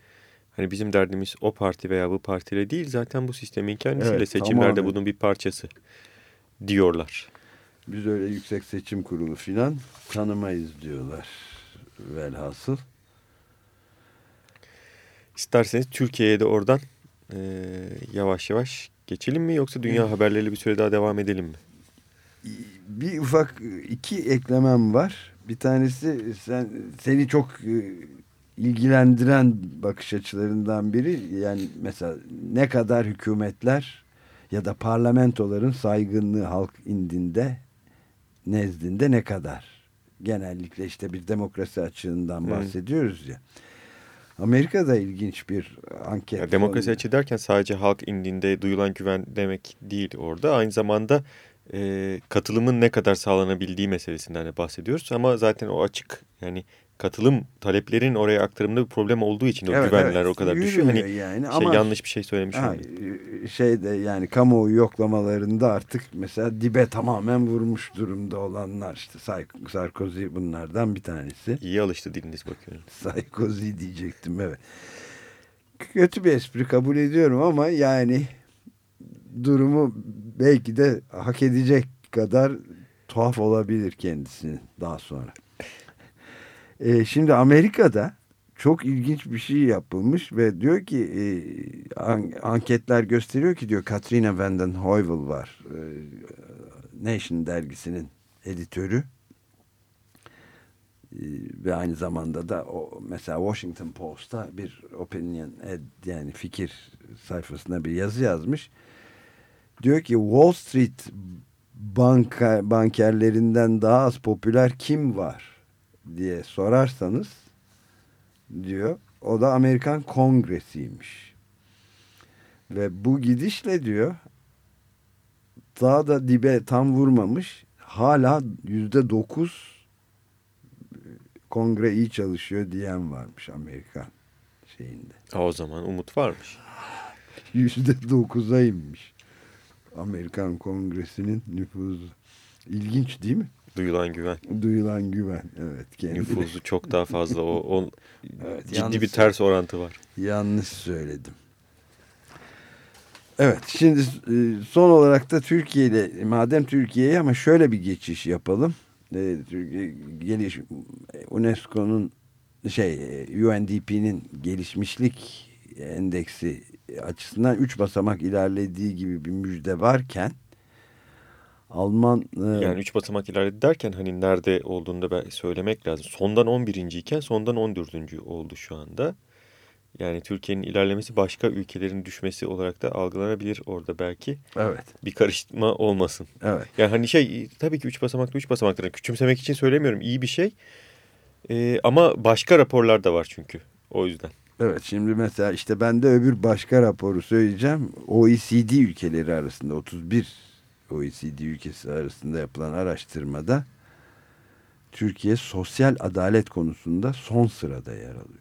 hani bizim derdimiz o parti veya bu partiyle değil zaten bu sistemin kendisiyle evet, seçimlerde tamamen. bunun bir parçası diyorlar. Biz öyle yüksek seçim kurulu filan tanımayız diyorlar velhasıl. İsterseniz Türkiye'ye de oradan e, yavaş yavaş geçelim mi yoksa dünya haberleriyle bir süre daha devam edelim mi? Bir ufak iki eklemem var. Bir tanesi sen seni çok e, ilgilendiren bakış açılarından biri yani mesela ne kadar hükümetler ya da parlamentoların saygınlığı halk indinde nezdinde ne kadar genellikle işte bir demokrasi açığından bahsediyoruz ya. Amerika'da ilginç bir anket. Ya, demokrasi açığı derken sadece halk indinde duyulan güven demek değil orada. Aynı zamanda e, katılımın ne kadar sağlanabildiği meselesinden de bahsediyoruz. Ama zaten o açık yani katılım taleplerin oraya aktarımında bir problem olduğu için o evet, güvenler evet. o kadar düşüyor. Hani yani. şey, Ama, yanlış bir şey söylemiş ha, Şey de yani kamuoyu yoklamalarında artık mesela dibe tamamen vurmuş durumda olanlar işte Sarkozy bunlardan bir tanesi. İyi alıştı diliniz bakıyorum. Sarkozy diyecektim evet. Kötü bir espri kabul ediyorum ama yani durumu belki de hak edecek kadar tuhaf olabilir kendisini daha sonra. E, şimdi Amerika'da çok ilginç bir şey yapılmış ve diyor ki e, an, anketler gösteriyor ki diyor Katrina Vanden Heuvel var. E, Nation dergisinin editörü. E, ve aynı zamanda da o mesela Washington Post'ta bir opinion ed, yani fikir sayfasına bir yazı yazmış. Diyor ki Wall Street banka, bankerlerinden daha az popüler kim var? Diye sorarsanız diyor o da Amerikan Kongresi'ymiş. Ve bu gidişle diyor daha da dibe tam vurmamış hala yüzde dokuz kongre iyi çalışıyor diyen varmış Amerikan şeyinde. O zaman umut varmış. Yüzde dokuza inmiş. Amerikan Kongresi'nin nüfuzu. İlginç değil mi? Duyulan güven. Duyulan güven evet. Kendine. Nüfuzu çok daha fazla. O, o evet, ciddi bir ters orantı var. Yanlış söyledim. Evet şimdi e, son olarak da Türkiye ile madem Türkiye'ye ama şöyle bir geçiş yapalım. E, geliş UNESCO'nun şey e, UNDP'nin gelişmişlik endeksi açısından üç basamak ilerlediği gibi bir müjde varken Alman... E... Yani üç basamak ilerledi derken hani nerede olduğunu da söylemek lazım. Sondan 11. iken sondan 14. oldu şu anda. Yani Türkiye'nin ilerlemesi başka ülkelerin düşmesi olarak da algılanabilir orada belki. Evet. Bir karışma olmasın. Evet. Yani hani şey tabii ki üç basamaklı üç basamaklı. Küçümsemek için söylemiyorum. iyi bir şey. Ee, ama başka raporlar da var çünkü. O yüzden. Evet şimdi mesela işte ben de öbür başka raporu söyleyeceğim. OECD ülkeleri arasında 31 OECD ülkesi arasında yapılan araştırmada Türkiye sosyal adalet konusunda son sırada yer alıyormuş.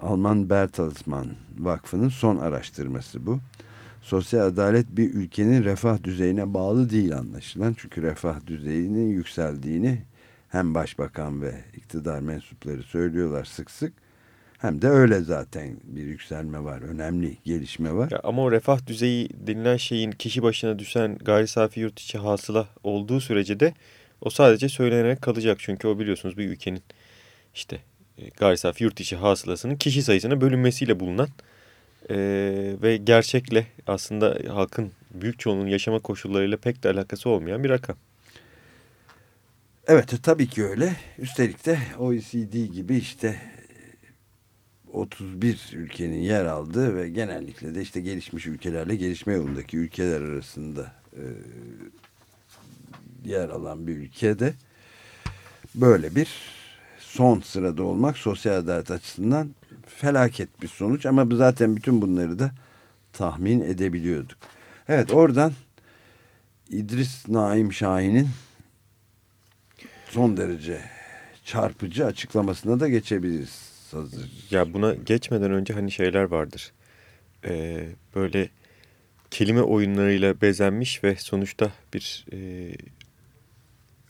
Alman Bertelsmann Vakfı'nın son araştırması bu. Sosyal adalet bir ülkenin refah düzeyine bağlı değil anlaşılan. Çünkü refah düzeyinin yükseldiğini hem başbakan ve iktidar mensupları söylüyorlar sık sık hem de öyle zaten bir yükselme var. Önemli gelişme var. Ya ama o refah düzeyi denilen şeyin kişi başına düşen gayri safi yurt içi hasıla olduğu sürece de o sadece söylenerek kalacak. Çünkü o biliyorsunuz bir ülkenin işte e, gayri safi yurt içi hasılasının kişi sayısına bölünmesiyle bulunan e, ve gerçekle aslında halkın büyük çoğunluğun yaşama koşullarıyla pek de alakası olmayan bir rakam. Evet tabii ki öyle. Üstelik de OECD gibi işte 31 ülkenin yer aldığı ve genellikle de işte gelişmiş ülkelerle gelişme yolundaki ülkeler arasında e, yer alan bir ülkede böyle bir son sırada olmak sosyal adalet açısından felaket bir sonuç ama zaten bütün bunları da tahmin edebiliyorduk. Evet oradan İdris Naim Şahin'in son derece çarpıcı açıklamasına da geçebiliriz. Hazır. Ya buna geçmeden önce hani şeyler vardır. Ee, böyle kelime oyunlarıyla bezenmiş ve sonuçta bir e,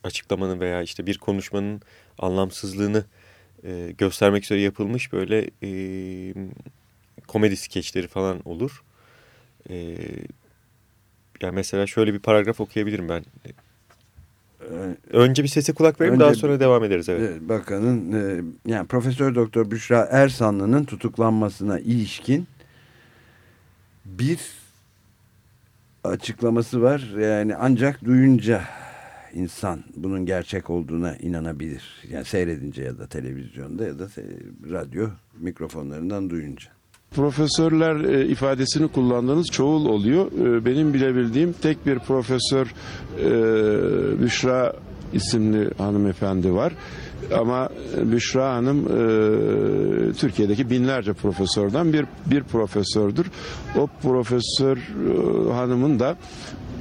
açıklamanın veya işte bir konuşmanın anlamsızlığını e, göstermek üzere yapılmış böyle e, komedi skeçleri falan olur. E, yani mesela şöyle bir paragraf okuyabilirim ben. Önce bir sese kulak verelim daha sonra devam ederiz. Evet. Bakanın e, yani Profesör Doktor Büşra Ersanlı'nın tutuklanmasına ilişkin bir açıklaması var. Yani ancak duyunca insan bunun gerçek olduğuna inanabilir. Yani seyredince ya da televizyonda ya da radyo mikrofonlarından duyunca. Profesörler e, ifadesini kullandığınız çoğul oluyor. E, benim bilebildiğim tek bir profesör e, Büşra isimli hanımefendi var. Ama Büşra Hanım e, Türkiye'deki binlerce profesörden bir bir profesördür. O profesör e, hanımın da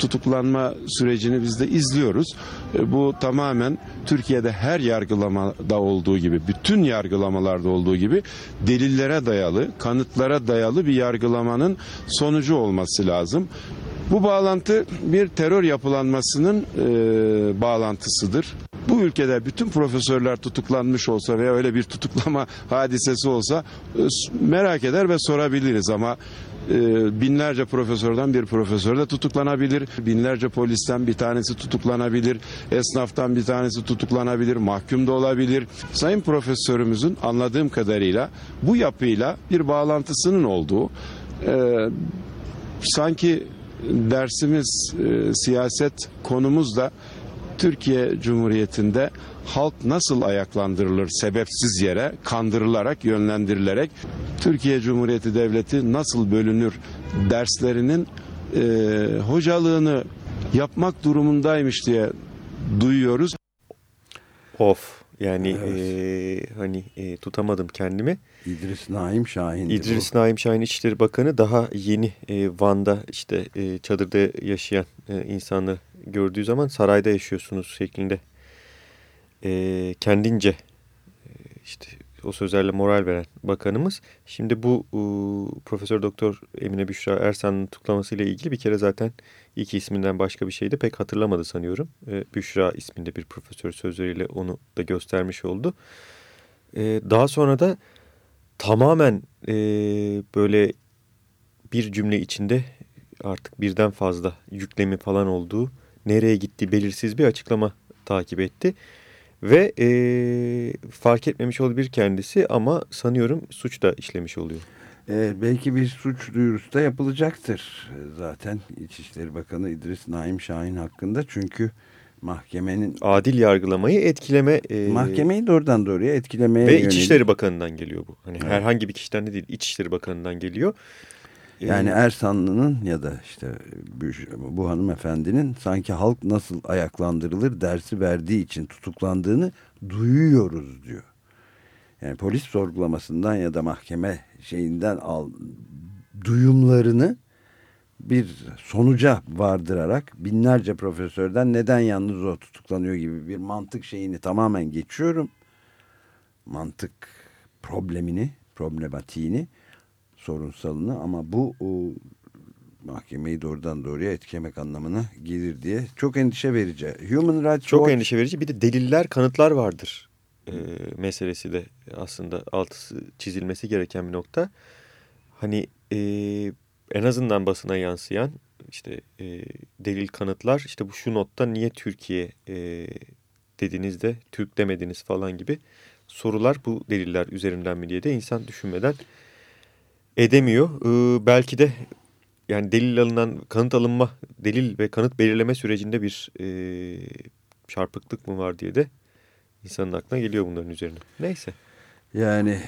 tutuklanma sürecini biz de izliyoruz. E, bu tamamen Türkiye'de her yargılamada olduğu gibi, bütün yargılamalarda olduğu gibi delillere dayalı, kanıtlara dayalı bir yargılamanın sonucu olması lazım. Bu bağlantı bir terör yapılanmasının e, bağlantısıdır. Bu ülkede bütün profesörler tutuklanmış olsa veya öyle bir tutuklama hadisesi olsa e, merak eder ve sorabiliriz ama binlerce profesörden bir profesör de tutuklanabilir. Binlerce polisten bir tanesi tutuklanabilir. Esnaftan bir tanesi tutuklanabilir. Mahkum da olabilir. Sayın profesörümüzün anladığım kadarıyla bu yapıyla bir bağlantısının olduğu e, sanki dersimiz e, siyaset konumuz da Türkiye Cumhuriyeti'nde halk nasıl ayaklandırılır sebepsiz yere kandırılarak yönlendirilerek Türkiye Cumhuriyeti Devleti nasıl bölünür derslerinin e, hocalığını yapmak durumundaymış diye duyuyoruz. Of yani evet. e, hani e, tutamadım kendimi. İdris Naim Şahin. İdris bu. Naim Şahin İçişleri Bakanı daha yeni e, Van'da işte e, çadırda yaşayan e, insanları gördüğü zaman sarayda yaşıyorsunuz şeklinde e, kendince e, işte o sözlerle moral veren bakanımız. Şimdi bu e, Profesör Doktor Emine Büşra Ersan'ın tutuklaması ile ilgili bir kere zaten iki isminden başka bir şeydi pek hatırlamadı sanıyorum. E, Büşra isminde bir profesör sözleriyle onu da göstermiş oldu. E, daha sonra da tamamen e, böyle bir cümle içinde artık birden fazla yüklemi falan olduğu nereye gitti belirsiz bir açıklama takip etti. Ve e, fark etmemiş olabilir kendisi ama sanıyorum suç da işlemiş oluyor. E, belki bir suç duyurusu da yapılacaktır zaten İçişleri Bakanı İdris Naim Şahin hakkında. Çünkü mahkemenin... Adil yargılamayı etkileme... E, mahkemeyi doğrudan doğruya etkilemeye Ve yönelik. İçişleri Bakanı'ndan geliyor bu. Hani evet. herhangi bir kişiden de değil İçişleri Bakanı'ndan geliyor. Yani Ersanlı'nın ya da işte bu hanımefendinin sanki halk nasıl ayaklandırılır dersi verdiği için tutuklandığını duyuyoruz diyor. Yani polis sorgulamasından ya da mahkeme şeyinden al, duyumlarını bir sonuca vardırarak binlerce profesörden neden yalnız o tutuklanıyor gibi bir mantık şeyini tamamen geçiyorum. Mantık problemini, problematiğini sorunsalını ama bu o, mahkemeyi doğrudan doğruya etkilemek anlamına gelir diye çok endişe verici. Human Rights Çok Watch... endişe verici. Bir de deliller, kanıtlar vardır e, meselesi de aslında altısı çizilmesi gereken bir nokta. Hani e, en azından basına yansıyan işte e, delil kanıtlar işte bu şu notta niye Türkiye e, dediniz de Türk demediniz falan gibi sorular bu deliller üzerinden mi diye de insan düşünmeden edemiyor. Ee, belki de yani delil alınan kanıt alınma, delil ve kanıt belirleme sürecinde bir e, çarpıklık mı var diye de insanın aklına geliyor bunların üzerine. Neyse. Yani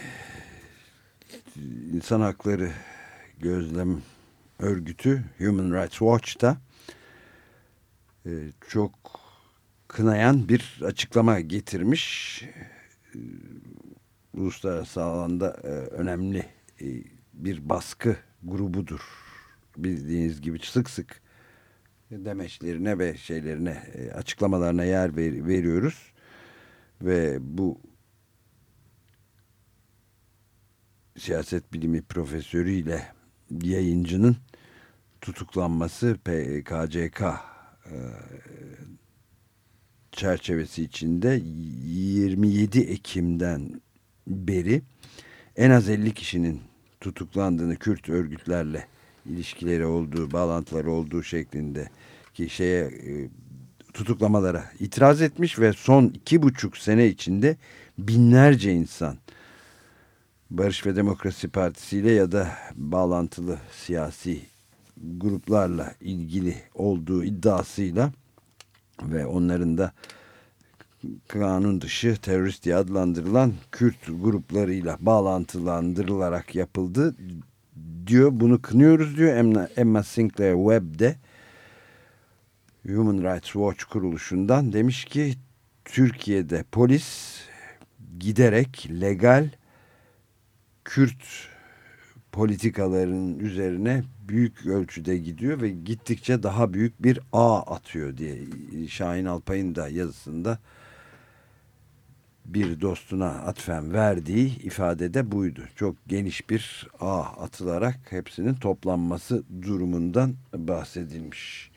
insan hakları gözlem örgütü Human Rights Watch'ta e, çok kınayan bir açıklama getirmiş. E, uluslararası alanda e, önemli e, bir baskı grubudur. Bildiğiniz gibi sık sık demeçlerine ve şeylerine e, açıklamalarına yer ver, veriyoruz. Ve bu siyaset bilimi profesörüyle yayıncının tutuklanması PKCK e, çerçevesi içinde 27 Ekim'den beri en az 50 kişinin tutuklandığını Kürt örgütlerle ilişkileri olduğu, bağlantıları olduğu şeklinde ki şeye e, tutuklamalara itiraz etmiş ve son iki buçuk sene içinde binlerce insan Barış ve Demokrasi Partisi ile ya da bağlantılı siyasi gruplarla ilgili olduğu iddiasıyla ve onların da kanun dışı terörist diye adlandırılan Kürt gruplarıyla bağlantılandırılarak yapıldı diyor. Bunu kınıyoruz diyor. Emma, Sinclair Webb de Human Rights Watch kuruluşundan demiş ki Türkiye'de polis giderek legal Kürt politikalarının üzerine büyük ölçüde gidiyor ve gittikçe daha büyük bir ağ atıyor diye Şahin Alpay'ın da yazısında bir dostuna atfen verdiği ifadede buydu. Çok geniş bir ağ atılarak hepsinin toplanması durumundan bahsedilmiş.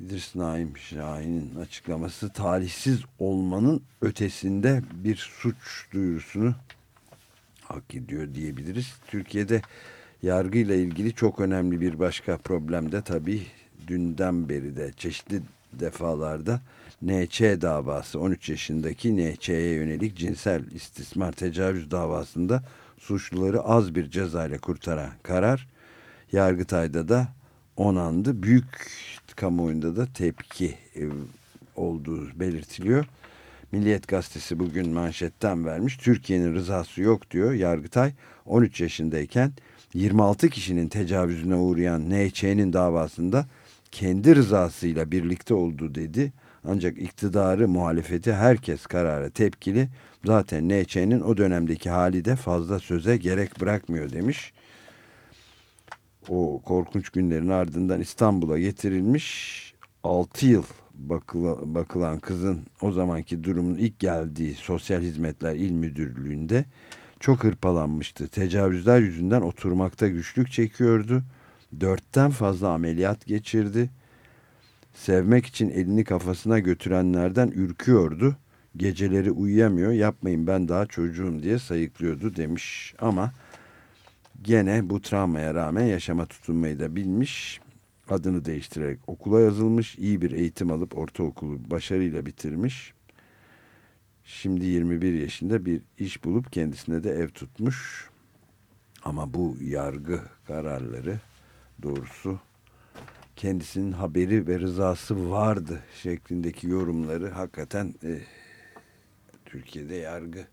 İdris Naim Şahin'in açıklaması talihsiz olmanın ötesinde bir suç duyurusunu hak ediyor diyebiliriz. Türkiye'de yargıyla ilgili çok önemli bir başka problem de tabii dünden beri de çeşitli defalarda NÇ davası 13 yaşındaki NÇ'ye yönelik cinsel istismar tecavüz davasında suçluları az bir cezayla kurtaran karar Yargıtay'da da onandı. Büyük kamuoyunda da tepki e, olduğu belirtiliyor. Milliyet Gazetesi bugün manşetten vermiş. Türkiye'nin rızası yok diyor Yargıtay. 13 yaşındayken 26 kişinin tecavüzüne uğrayan NÇ'nin davasında kendi rızasıyla birlikte oldu dedi. Ancak iktidarı, muhalefeti herkes karara tepkili. Zaten NÇ'nin o dönemdeki hali de fazla söze gerek bırakmıyor demiş. O korkunç günlerin ardından İstanbul'a getirilmiş 6 yıl bakıla, bakılan kızın o zamanki durumun ilk geldiği Sosyal Hizmetler İl Müdürlüğü'nde çok hırpalanmıştı. Tecavüzler yüzünden oturmakta güçlük çekiyordu. Dörtten fazla ameliyat geçirdi. Sevmek için elini kafasına götürenlerden ürküyordu. Geceleri uyuyamıyor, yapmayın ben daha çocuğum diye sayıklıyordu demiş. Ama gene bu travmaya rağmen yaşama tutunmayı da bilmiş adını değiştirerek okula yazılmış, iyi bir eğitim alıp ortaokulu başarıyla bitirmiş. Şimdi 21 yaşında bir iş bulup kendisine de ev tutmuş. Ama bu yargı kararları doğrusu kendisinin haberi ve rızası vardı şeklindeki yorumları hakikaten e, Türkiye'de yargı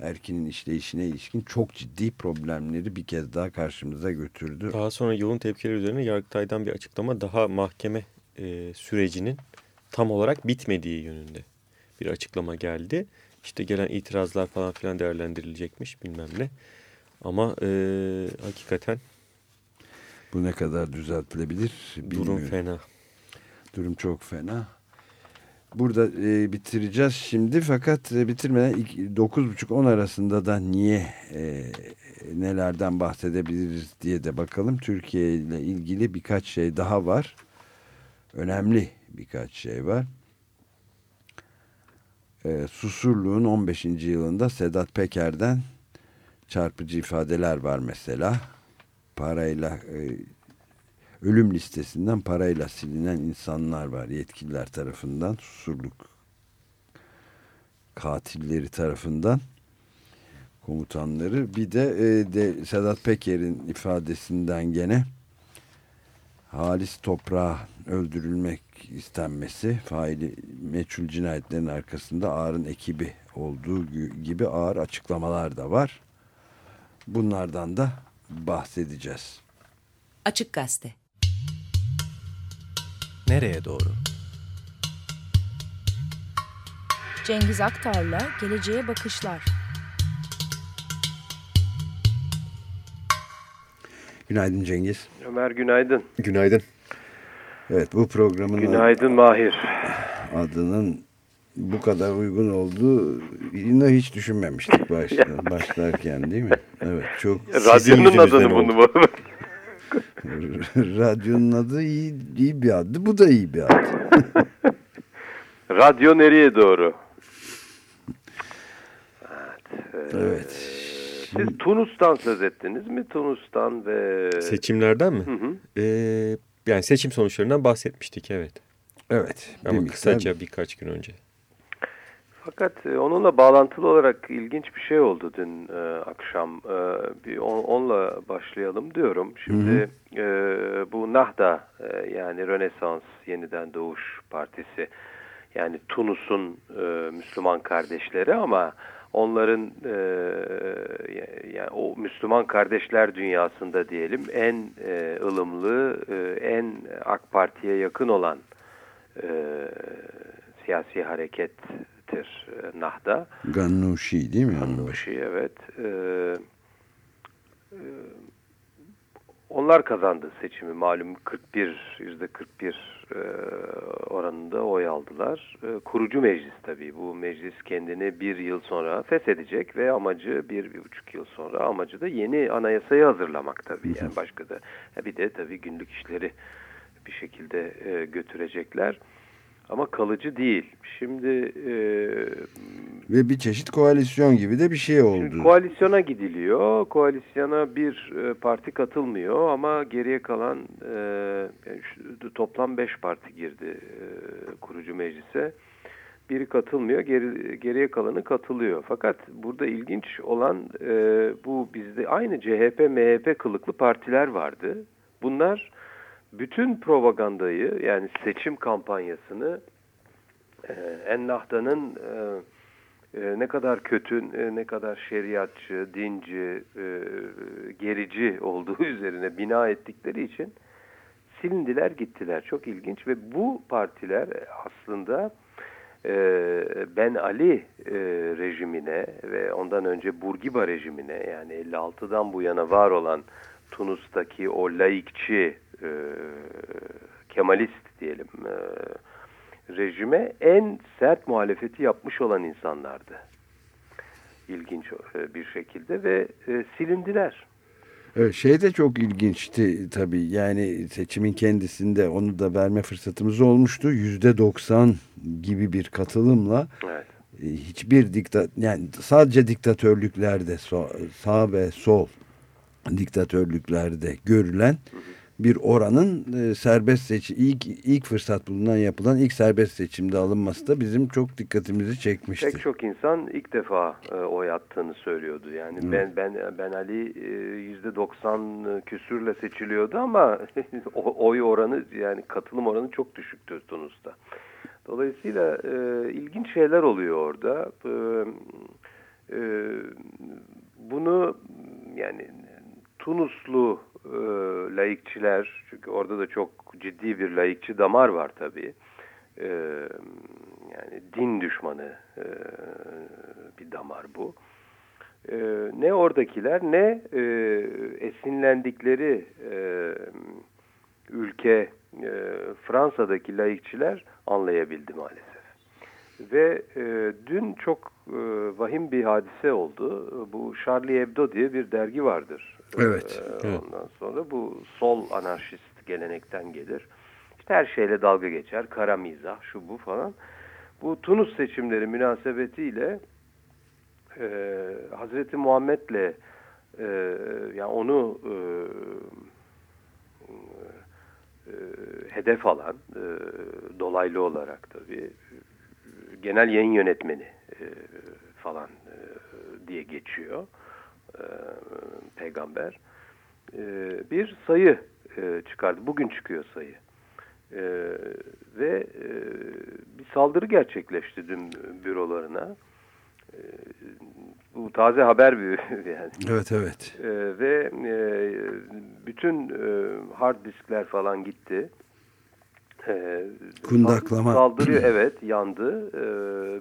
erkinin işleyişine ilişkin çok ciddi problemleri bir kez daha karşımıza götürdü. Daha sonra yoğun tepkiler üzerine Yargıtay'dan bir açıklama daha mahkeme e, sürecinin tam olarak bitmediği yönünde bir açıklama geldi. İşte gelen itirazlar falan filan değerlendirilecekmiş bilmem ne. Ama e, hakikaten bu ne kadar düzeltilebilir bilmiyorum. Durum fena. Durum çok fena burada e, bitireceğiz şimdi fakat e, bitirmeden 9.30-10 arasında da niye e, nelerden bahsedebiliriz diye de bakalım. Türkiye ile ilgili birkaç şey daha var. Önemli birkaç şey var. E, Susurluğun 15. yılında Sedat Peker'den çarpıcı ifadeler var mesela. Parayla e, ölüm listesinden parayla silinen insanlar var yetkililer tarafından susurluk katilleri tarafından komutanları. Bir de, e, de Sedat Peker'in ifadesinden gene Halis Toprağı öldürülmek istenmesi faili meçhul cinayetlerin arkasında Ağar'ın ekibi olduğu gibi ağır açıklamalar da var. Bunlardan da bahsedeceğiz. Açık Gazete Nereye doğru? Cengiz Aktar'la Geleceğe Bakışlar. Günaydın Cengiz. Ömer günaydın. Günaydın. Evet bu programın Günaydın Mahir. adının bu kadar uygun yine hiç düşünmemiştik başlar, başlarken değil mi? Evet çok. Radyonun adını bunu mu? Radyonun adı iyi, iyi bir adı. Bu da iyi bir adı. Radyo nereye doğru? Evet. evet. Siz Tunus'tan söz ettiniz mi? Tunus'tan ve... Seçimlerden mi? Hı hı. Ee, yani seçim sonuçlarından bahsetmiştik evet. Evet. Ama bir kısaca miktar... birkaç gün önce. Fakat e, onunla bağlantılı olarak ilginç bir şey oldu dün e, akşam. E, bir on, onunla başlayalım diyorum. Şimdi hı hı. E, bu Nahda e, yani Rönesans Yeniden Doğuş Partisi yani Tunus'un e, Müslüman kardeşleri ama onların e, yani o Müslüman kardeşler dünyasında diyelim en e, ılımlı, e, en AK Parti'ye yakın olan e, siyasi harekettir e, Nahda. Gannuşi değil mi? Gannuşi evet. E, e, onlar kazandı seçimi malum 41 yüzde 41 e, oranında oy aldılar. E, kurucu meclis tabii bu meclis kendini bir yıl sonra feshedecek ve amacı bir, bir buçuk yıl sonra amacı da yeni anayasayı hazırlamak tabii. Yani başka da bir de tabii günlük işleri bir şekilde e, götürecekler. Ama kalıcı değil. Şimdi e, ve bir çeşit koalisyon gibi de bir şey oldu. Koalisyona gidiliyor. Koalisyona bir e, parti katılmıyor ama geriye kalan e, şu, toplam beş parti girdi e, kurucu meclise. Biri katılmıyor, geri, geriye kalanı katılıyor. Fakat burada ilginç olan e, bu bizde aynı CHP, MHP kılıklı partiler vardı. Bunlar bütün propagandayı yani seçim kampanyasını e, Ennahda'nın e, e, ne kadar kötü, e, ne kadar şeriatçı, dinci, e, gerici olduğu üzerine bina ettikleri için silindiler gittiler. Çok ilginç ve bu partiler aslında e, Ben Ali e, rejimine ve ondan önce Burgiba rejimine yani 56'dan bu yana var olan Tunus'taki o laikçi e, Kemalist diyelim e, rejime en sert muhalefeti yapmış olan insanlardı. İlginç e, bir şekilde ve e, silindiler. Evet, şey de çok ilginçti tabii yani seçimin kendisinde onu da verme fırsatımız olmuştu. Yüzde doksan gibi bir katılımla evet. E, hiçbir diktat yani sadece diktatörlüklerde sağ ve sol diktatörlüklerde görülen hı hı bir oranın e, serbest seçim ilk ilk fırsat bulunan yapılan ilk serbest seçimde alınması da bizim çok dikkatimizi çekmişti. Pek çok insan ilk defa e, oy attığını söylüyordu. Yani Hı. ben ben Ben Ali e, yüzde 90 küsürle seçiliyordu ama oy oranı yani katılım oranı çok düşüktü Tunus'ta. Dolayısıyla e, ilginç şeyler oluyor orada. E, e, bunu yani Tunuslu e, laikçiler, çünkü orada da çok ciddi bir laikçi damar var tabii. E, yani din düşmanı e, bir damar bu. E, ne oradakiler ne e, esinlendikleri e, ülke e, Fransa'daki laikçiler anlayabildi maalesef. Ve e, dün çok e, vahim bir hadise oldu. Bu Charlie Hebdo diye bir dergi vardır. Evet. E, ondan sonra bu sol anarşist gelenekten gelir. İşte her şeyle dalga geçer. Kara mizah, şu bu falan. Bu Tunus seçimleri münasebetiyle e, Hazreti Muhammed'le e, yani onu e, e, hedef alan e, dolaylı olarak tabii genel yayın yönetmeni e, falan e, diye geçiyor e, peygamber. E, bir sayı e, çıkardı. Bugün çıkıyor sayı. E, ve e, bir saldırı gerçekleşti dün bürolarına. E, bu taze haber bir yani. Evet evet. E, ve e, bütün e, hard diskler falan gitti. E, Kundaklama. Saldırı evet yandı e,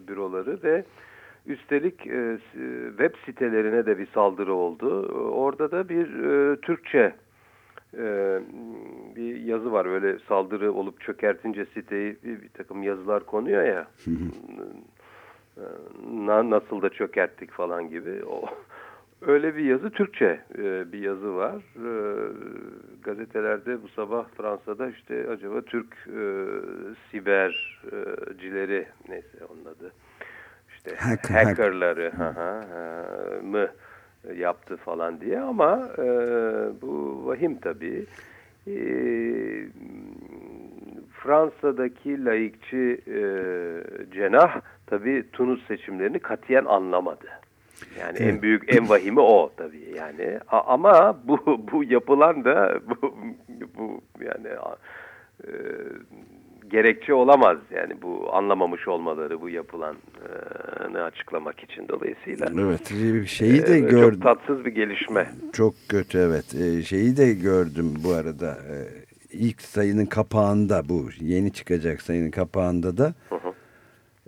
büroları ve üstelik e, web sitelerine de bir saldırı oldu. Orada da bir e, Türkçe e, bir yazı var. Öyle saldırı olup çökertince siteyi bir, bir takım yazılar konuyor ya. Na, nasıl da çökerttik falan gibi. O Öyle bir yazı Türkçe e, bir yazı var. E, gazetelerde bu sabah Fransa'da işte acaba Türk e, sibercileri neyse onun adı işte Hacker, hackerları ha, ha, ha, mı yaptı falan diye ama e, bu vahim tabii. E, Fransa'daki laikçi e, cenah tabii Tunus seçimlerini katiyen anlamadı. Yani en büyük, en vahimi o tabii yani. A ama bu bu yapılan da bu, bu yani e, gerekçe olamaz yani bu anlamamış olmaları bu yapılanı açıklamak için dolayısıyla. Evet, şeyi de e, gördüm. Çok tatsız bir gelişme. Çok kötü evet. E, şeyi de gördüm bu arada. E, ilk sayının kapağında bu yeni çıkacak sayının kapağında da Hı hı.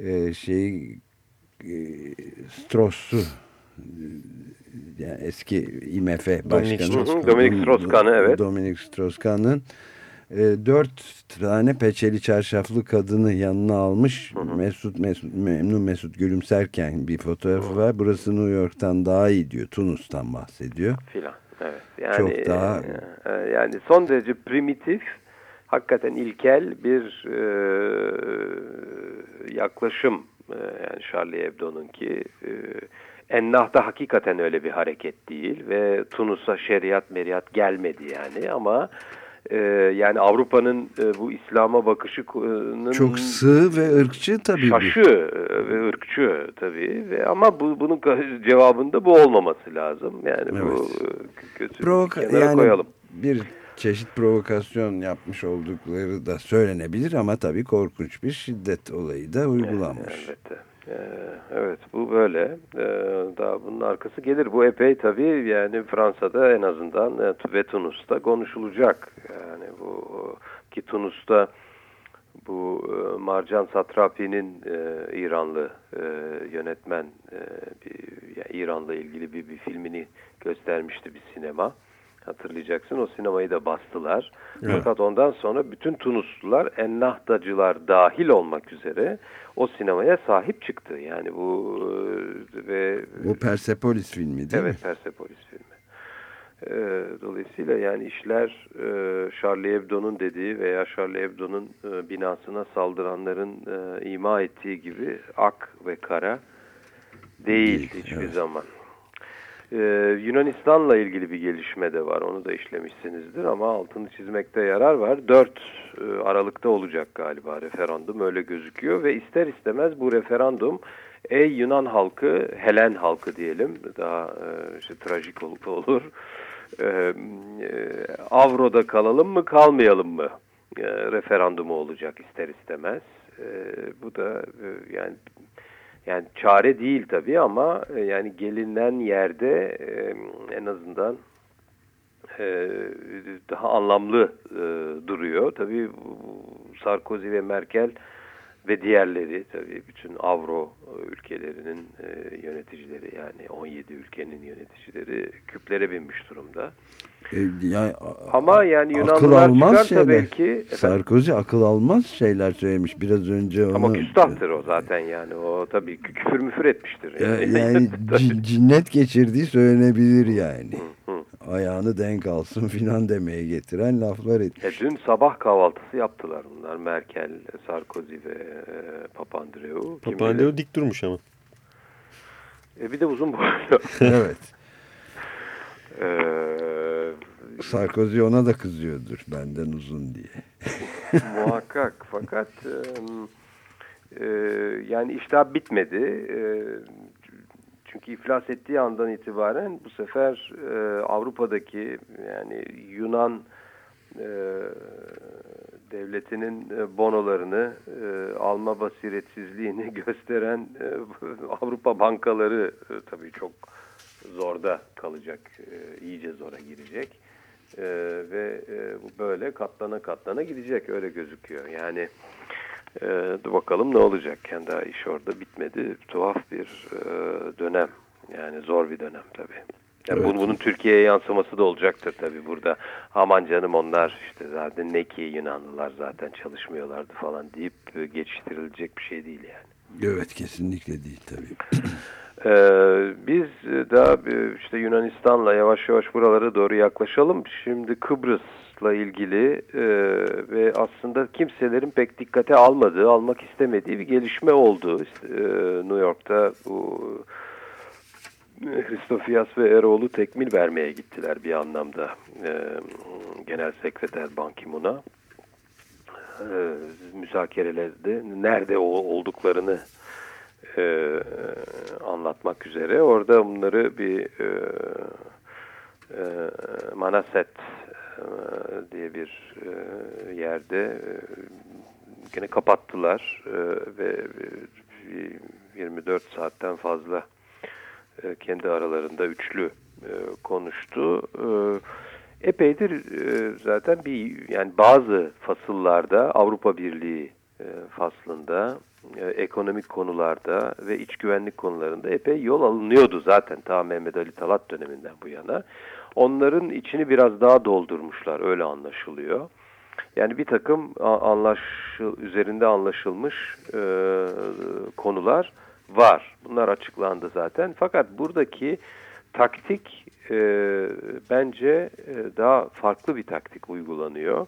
e, şey e, Stross'u yani eski IMF başkanı. Dominik Strauss-Kahn'ı, evet. Dominik Strauss-Kahn'ın dört tane peçeli çarşaflı kadını yanına almış Mesut, Mesut memnun Mesut gülümserken bir fotoğrafı var. Burası New York'tan daha iyi diyor. Tunus'tan bahsediyor. Filan. Evet. Yani, Çok daha- e, yani son derece primitif, hakikaten ilkel bir e, yaklaşım. E, yani Charlie Hebdo'nunki e, Ennah'da hakikaten öyle bir hareket değil ve Tunus'a şeriat meriyat gelmedi yani ama e, yani Avrupa'nın e, bu İslam'a bakışının Çok sığ ve ırkçı tabii bu. şaşı e, ve ırkçı tabii ve ama bu bunun cevabında bu olmaması lazım. Yani bu Evet. e, kötü bir Provoka kenara yani koyalım. bir çeşit provokasyon yapmış oldukları da söylenebilir ama tabii korkunç bir şiddet olayı da uygulanmış. Elbette. Ee, evet bu böyle. Ee, daha bunun arkası gelir. Bu epey tabii yani Fransa'da en azından e, ve Tunus'ta konuşulacak. Yani bu ki Tunus'ta bu e, Marcan Satrapi'nin e, İranlı yönetmen bir, yani İran'la ilgili bir, bir filmini göstermişti bir sinema. Hatırlayacaksın o sinemayı da bastılar. Fakat ondan sonra bütün Tunuslular ennahdacılar dahil olmak üzere o sinemaya sahip çıktı. Yani bu e, ve Bu Persepolis filmi değil evet mi? Persepolis filmi. E, dolayısıyla yani işler e, Charlie Hebdo'nun dediği veya Charlie Hebdo'nun e, binasına saldıranların e, ima ettiği gibi ak ve kara değil, Değil, hiçbir evet. zaman. Ee, Yunanistan'la ilgili bir gelişme de var. Onu da işlemişsinizdir ama altını çizmekte yarar var. 4 e, Aralık'ta olacak galiba referandum öyle gözüküyor ve ister istemez bu referandum ey Yunan halkı, Helen halkı diyelim daha e, işte trajik ol- olur. E, e, Avro'da kalalım mı kalmayalım mı e, referandumu olacak ister istemez. E, bu da e, yani yani çare değil tabii ama e, yani gelinen yerde e, en azından e, daha anlamlı duruyor. Tabii Sarkozy ve Merkel ve diğerleri tabii bütün Avro ülkelerinin e, yöneticileri yani 17 ülkenin yöneticileri küplere binmiş durumda. E, ya, Ama yani Yunanlılar çıkarsa şeyler. belki efendim, Sarkozy akıl almaz şeyler söylemiş biraz önce onu. ama küstahtır o zaten yani o tabii kü- küfür müfür etmiştir. Ya- yani cin- cinnet geçirdiği söylenebilir yani. Ayağını denk alsın filan demeye getiren laflar E, etmiş. dün sabah kahvaltısı yaptılar bunlar. Merkel, Sarkozy ve e, Papandreou. Kim? Papandreou dik durmuş ama. E, bir de uzun boylu. evet. e, Sarkozy ona da kızıyordur benden uzun diye. muhakkak. Fakat e, e, yani iştah bitmedi. E, çünkü iflas ettiği andan itibaren bu sefer e, Avrupa'daki yani Yunan e, devletinin e, bonolarını e, alma basiretsizliğini gösteren e, Avrupa bankaları e, tabii çok zorda kalacak, e, iyice zora girecek e, ve e, bu böyle katlana katlana gidecek öyle gözüküyor. Yani e, bakalım ne olacak. Yani daha iş orada bitmedi. Tuhaf bir e, dönem. Yani zor bir dönem tabii. Yani Evet. bunun, bunun Türkiye'ye yansıması da olacaktır tabii burada. Aman canım onlar işte zaten ne ki Yunanlılar zaten çalışmıyorlardı falan deyip geçiştirilecek bir şey değil yani. Evet kesinlikle değil tabii. Ee, biz daha işte Yunanistan'la yavaş yavaş buralara doğru yaklaşalım. Şimdi Kıbrıs'la ilgili e, ve aslında kimselerin pek dikkate almadığı, almak istemediği bir gelişme oldu. E, New York'ta bu e, Hristofias ve Eroğlu tekmil vermeye gittiler bir anlamda e, Genel Sekreter Ban Ki-moon'a. E, müzakerelerde nerede olduklarını e, anlatmak üzere. Orada bunları bir e, e, Manaset diye bir e, yerde e, gene kapattılar e, ve e, 24 saatten fazla e, kendi aralarında üçlü e, konuştu. E, epeydir e, zaten bir yani bazı fasıllarda Avrupa Birliği e, faslında e, ekonomik konularda ve iç güvenlik konularında epey yol alınıyordu zaten ta Mehmet Ali Talat döneminden bu yana. Onların içini biraz daha doldurmuşlar öyle anlaşılıyor. Yani bir takım a- anlaşıl üzerinde anlaşılmış e, konular var. Bunlar açıklandı zaten. Fakat buradaki taktik e, bence e, daha farklı bir taktik uygulanıyor.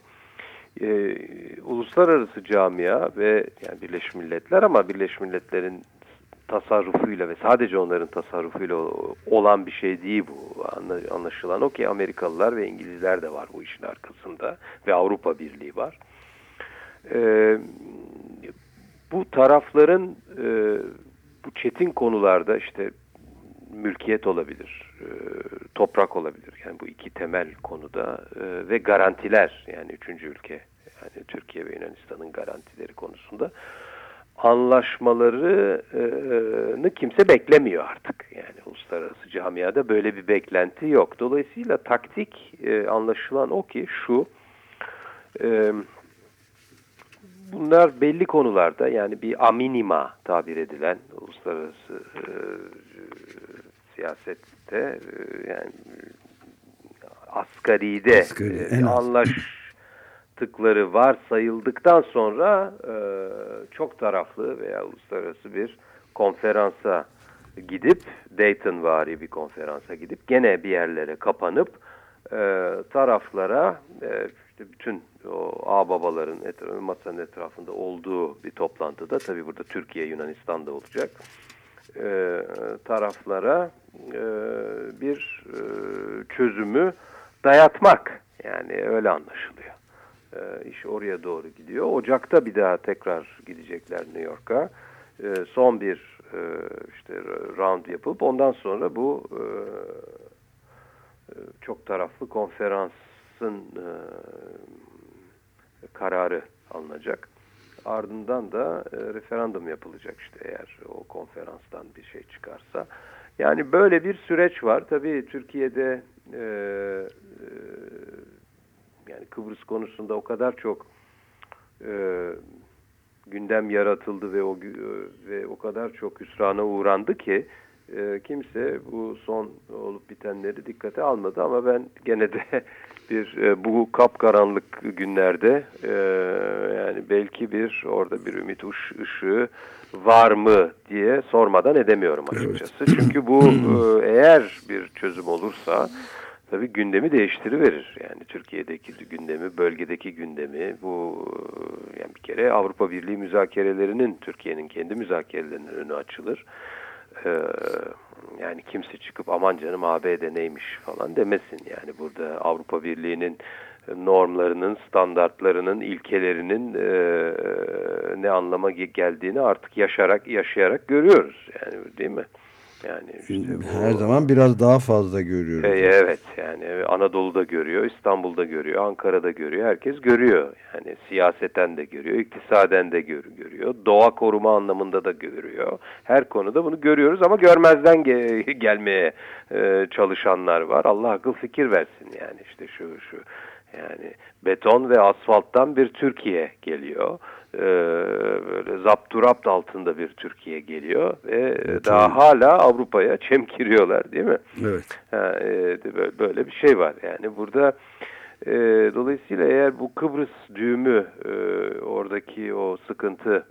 E, uluslararası camia ve yani Birleşmiş Milletler ama Birleşmiş Milletler'in tasarrufuyla ve sadece onların tasarrufuyla olan bir şey değil bu. Anla- Anlaşılan o ki Amerikalılar ve İngilizler de var bu işin arkasında ve Avrupa Birliği var. Ee, bu tarafların e, bu çetin konularda işte mülkiyet olabilir, e, toprak olabilir. Yani bu iki temel konuda e, ve garantiler yani üçüncü ülke yani Türkiye ve Yunanistan'ın garantileri konusunda anlaşmalarını kimse beklemiyor artık. Yani uluslararası camiada böyle bir beklenti yok. Dolayısıyla taktik e, anlaşılan o ki şu e, bunlar belli konularda yani bir aminima tabir edilen uluslararası e, siyasette e, yani asgaride Asgari, e, en az. anlaştıkları varsayıldıktan sonra e, çok taraflı veya uluslararası bir konferansa gidip Dayton vari bir konferansa gidip gene bir yerlere kapanıp e, taraflara e, işte bütün o ağababaların etrafı, masanın etrafında olduğu bir toplantıda tabi burada Türkiye Yunanistan'da olacak e, taraflara e, bir e, çözümü dayatmak yani öyle anlaşılıyor. E, iş oraya doğru gidiyor. Ocak'ta bir daha tekrar gidecekler New York'a. E, son bir e, işte round yapıp ondan sonra bu e, çok taraflı konferansın kararı alınacak. Ardından da referandum yapılacak işte eğer o konferanstan bir şey çıkarsa. Yani böyle bir süreç var. Tabii Türkiye'de yani Kıbrıs konusunda o kadar çok e, gündem yaratıldı ve o gü- ve o kadar çok hüsrana uğrandı ki e, kimse bu son olup bitenleri dikkate almadı ama ben gene de bir e, bu kapkaranlık günlerde e, yani belki bir orada bir ümit uş, ışığı var mı diye sormadan edemiyorum açıkçası. Çünkü bu e, eğer bir çözüm olursa tabii gündemi değiştiriverir. Yani Türkiye'deki gündemi, bölgedeki gündemi bu e, yani bir kere Avrupa Birliği müzakerelerinin Türkiye'nin kendi müzakerelerinin önü açılır. Ee, yani kimse çıkıp aman canım ABD neymiş falan demesin. Yani burada Avrupa Birliği'nin normlarının, standartlarının, ilkelerinin e, ne anlama ge- geldiğini artık yaşarak yaşayarak görüyoruz. Yani değil mi? Yani işte Her zaman biraz daha fazla görüyoruz. E, evet yani Anadolu'da görüyor, İstanbul'da görüyor, Ankara'da görüyor. Herkes görüyor. Yani siyaseten de görüyor, iktisaden de gör, görüyor. Doğa koruma anlamında da görüyor. Her konuda bunu görüyoruz ama görmezden ge gelmeye e, çalışanlar var. Allah akıl fikir versin yani işte şu şu. Yani beton ve asfalttan bir Türkiye geliyor. Ee, böyle zapturapt altında bir Türkiye geliyor ve evet, daha hala Avrupa'ya çemkiriyorlar değil mi? Evet. Ha, e, böyle bir şey var yani burada e, dolayısıyla eğer bu Kıbrıs düğümü e, oradaki o sıkıntı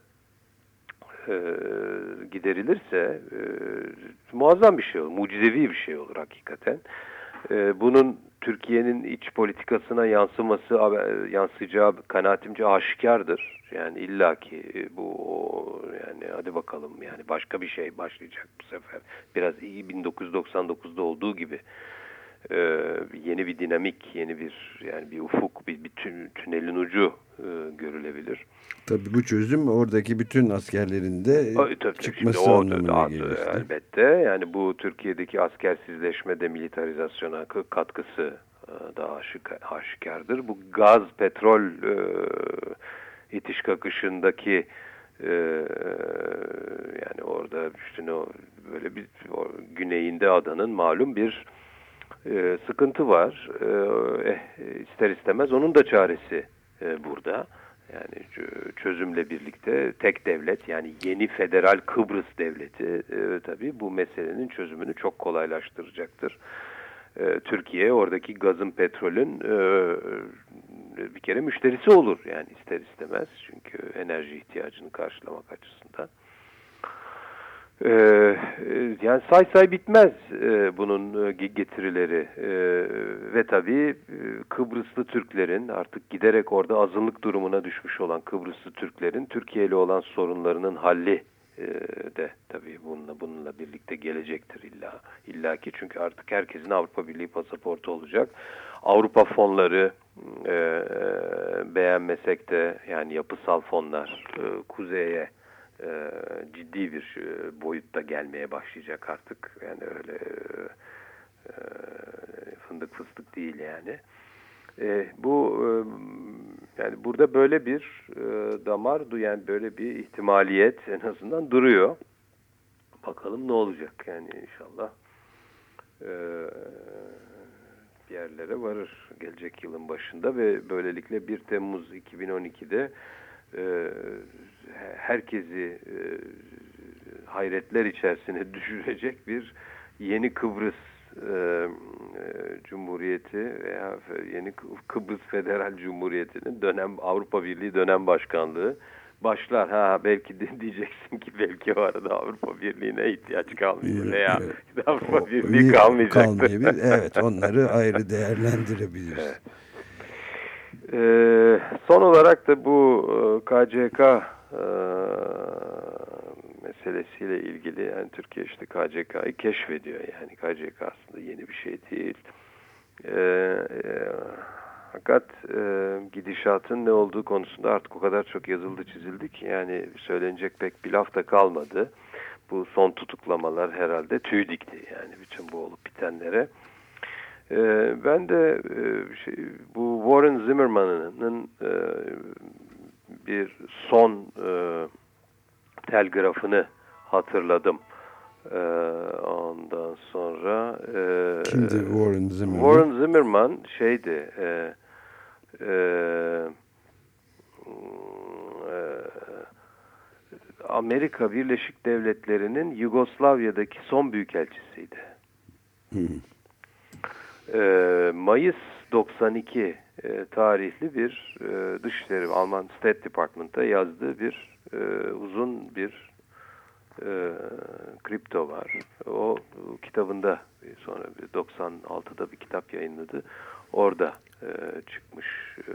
e, giderilirse e, muazzam bir şey olur, mucizevi bir şey olur hakikaten. E, bunun Türkiye'nin iç politikasına yansıması, yansıyacağı kanaatimce aşikardır. Yani illaki bu yani hadi bakalım yani başka bir şey başlayacak bu sefer. Biraz iyi 1999'da olduğu gibi e, yeni bir dinamik, yeni bir yani bir ufuk, bir, bir tünelin ucu e, görülebilir. Tabii bu çözüm oradaki bütün askerlerin de tabii, tabii, çıkması Şimdi o, anlamına gelir. Elbette yani bu Türkiye'deki askersizleşme, demilitarizasyona katkısı e, daha aşikardır. Bu gaz, petrol e, itiş kakışındaki e, yani orada o böyle bir o, güneyinde adanın malum bir e, sıkıntı var. E, ister istemez onun da çaresi e, burada. Yani çözümle birlikte tek devlet yani yeni federal Kıbrıs devleti e, tabii bu meselenin çözümünü çok kolaylaştıracaktır. E, Türkiye oradaki gazın petrolün e, bir kere müşterisi olur yani ister istemez çünkü enerji ihtiyacını karşılamak açısından. Ee, yani say say bitmez e, bunun e, getirileri e, ve tabii e, Kıbrıslı Türklerin artık giderek orada azınlık durumuna düşmüş olan Kıbrıslı Türklerin Türkiye ile olan sorunlarının halli e, de tabii bununla bununla birlikte gelecektir illa illa ki çünkü artık herkesin Avrupa Birliği pasaportu olacak. Avrupa fonları e, beğenmesek de yani yapısal fonlar e, kuzeye e, ciddi bir e, boyutta gelmeye başlayacak artık. Yani öyle e, fındık fıstık değil yani. E, bu e, yani burada böyle bir e, damar yani böyle bir ihtimaliyet en azından duruyor. Bakalım ne olacak yani inşallah e, bir yerlere varır gelecek yılın başında ve böylelikle 1 Temmuz 2012'de e, herkesi e, hayretler içerisine düşürecek bir yeni Kıbrıs e, Cumhuriyeti veya yeni Kıbrıs Federal Cumhuriyeti'nin dönem Avrupa Birliği dönem başkanlığı başlar. Ha belki de diyeceksin ki belki o arada Avrupa Birliği'ne ihtiyaç kalmayacak veya evet. Avrupa Birliği kalmayacak. Evet onları ayrı değerlendirebiliriz. Evet. Ee, son olarak da bu KCK e, e, meselesiyle ilgili yani Türkiye işte KCK'yı keşfediyor. Yani KCK aslında yeni bir şey değil. Ee, e, fakat e, gidişatın ne olduğu konusunda artık o kadar çok yazıldı çizildi ki yani söylenecek pek bir laf da kalmadı. Bu son tutuklamalar herhalde tüy dikti yani bütün bu olup bitenlere. E, ben de e, şey, bu Warren Zimmerman'ın e, bir son e, telgrafını hatırladım. E, ondan sonra e, Kimdi Warren Zimmerman? Warren Zimmerman şeydi e, e, Amerika Birleşik Devletleri'nin Yugoslavya'daki son büyükelçisiydi. Hı. E, Mayıs 92 e, tarihli bir e, Dışişleri Alman State Department'ta yazdığı bir e, uzun bir e, kripto var. O, o kitabında sonra 96'da bir kitap yayınladı. Orada e, çıkmış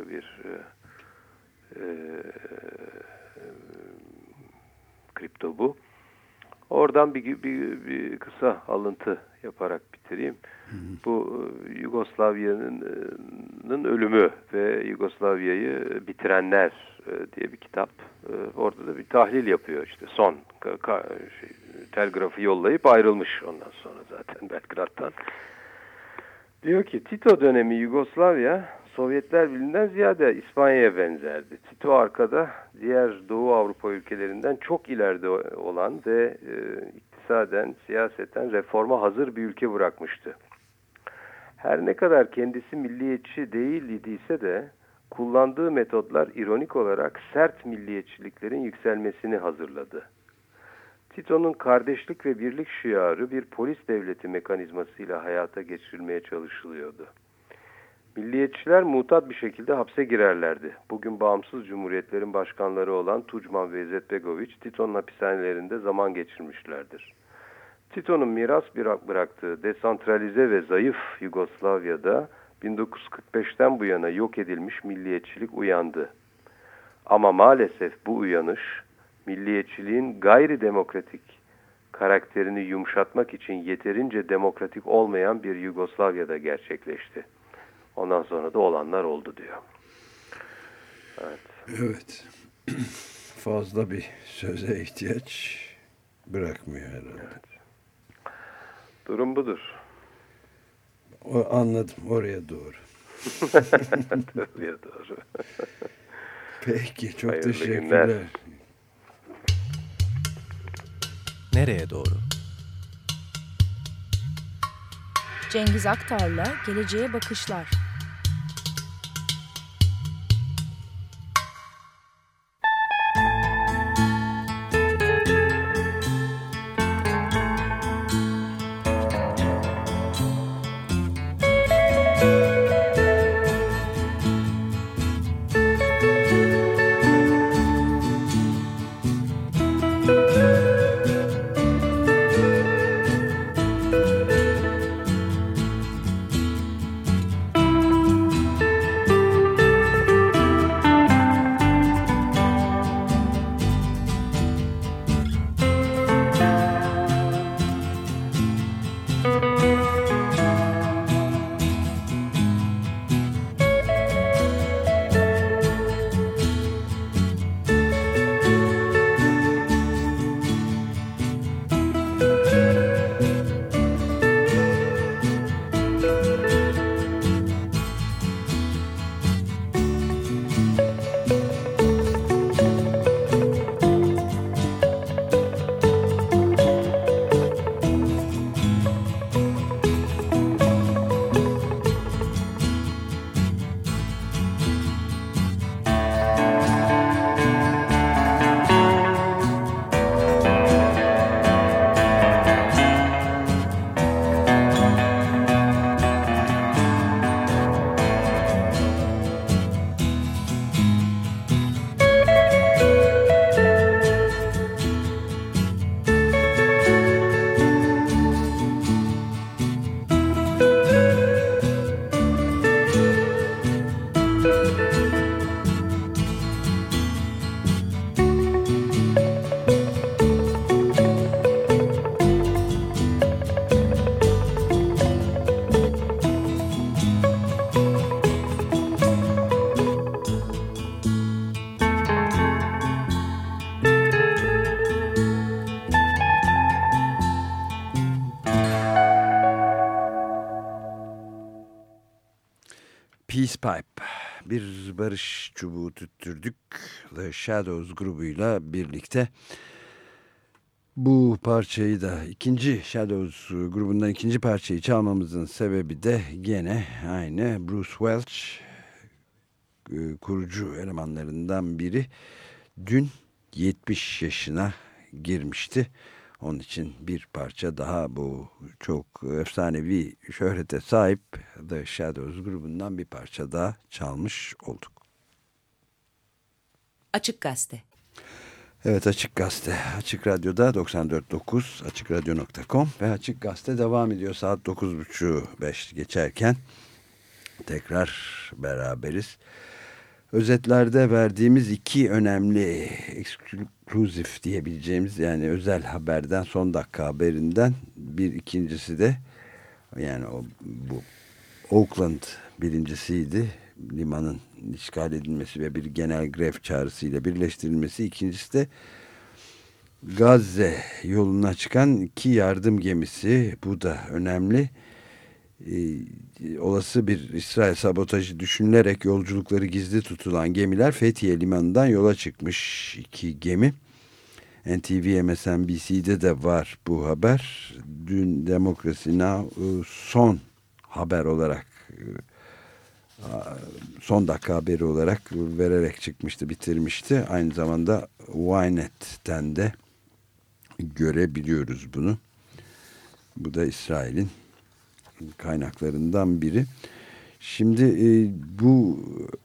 bir e, e, kripto bu. Oradan bir, bir, bir kısa alıntı yaparak bitireyim. Hı hı. Bu e, Yugoslavya'nın ölümü ve Yugoslavya'yı bitirenler e, diye bir kitap. E, orada da bir tahlil yapıyor işte son şey, telgrafı yollayıp ayrılmış ondan sonra zaten Belgrad'dan. Diyor ki Tito dönemi Yugoslavya Sovyetler Birliği'nden ziyade İspanya'ya benzerdi. Tito arkada diğer Doğu Avrupa ülkelerinden çok ileride olan ve e, iktisaden, siyaseten reforma hazır bir ülke bırakmıştı. Her ne kadar kendisi milliyetçi değil idiyse de kullandığı metotlar ironik olarak sert milliyetçiliklerin yükselmesini hazırladı. Tito'nun kardeşlik ve birlik şiarı bir polis devleti mekanizmasıyla hayata geçirilmeye çalışılıyordu. Milliyetçiler mutat bir şekilde hapse girerlerdi. Bugün bağımsız cumhuriyetlerin başkanları olan Tucman ve Izetbegoviç Tito'nun hapishanelerinde zaman geçirmişlerdir. Tito'nun miras bıraktığı desantralize ve zayıf Yugoslavya'da 1945'ten bu yana yok edilmiş milliyetçilik uyandı. Ama maalesef bu uyanış milliyetçiliğin gayri demokratik karakterini yumuşatmak için yeterince demokratik olmayan bir Yugoslavya'da gerçekleşti. Ondan sonra da olanlar oldu diyor. Evet. Evet. Fazla bir söze ihtiyaç bırakmıyor herhalde. Evet. Durum budur. O, anladım. Oraya doğru. Oraya doğru. Peki. Çok Hayırlı teşekkürler. Günler. Nereye doğru? Cengiz Aktar'la Geleceğe Bakışlar. Barış çubuğu tüttürdük The Shadows grubuyla birlikte bu parçayı da ikinci Shadows grubundan ikinci parçayı çalmamızın sebebi de gene aynı Bruce Welch e, kurucu elemanlarından biri dün 70 yaşına girmişti. Onun için bir parça daha bu çok efsanevi şöhrete sahip The Shadows grubundan bir parça daha çalmış olduk. Açık Gazete Evet Açık Gazete. Açık Radyo'da 94.9 AçıkRadyo.com ve Açık Gazete devam ediyor saat 9.30 5 geçerken. Tekrar beraberiz özetlerde verdiğimiz iki önemli ekskluzif diyebileceğimiz yani özel haberden son dakika haberinden bir ikincisi de yani o bu Oakland birincisiydi. Limanın işgal edilmesi ve bir genel grev çağrısıyla birleştirilmesi. İkincisi de Gazze yoluna çıkan iki yardım gemisi. Bu da önemli. Ee, olası bir İsrail sabotajı düşünülerek yolculukları gizli tutulan gemiler Fethiye limanından yola çıkmış iki gemi. NTV MSNBC'de de var bu haber. Dün Demokrasi Now e, son haber olarak e, son dakika haberi olarak vererek çıkmıştı, bitirmişti. Aynı zamanda Ynet'ten de görebiliyoruz bunu. Bu da İsrail'in kaynaklarından biri. Şimdi e, bu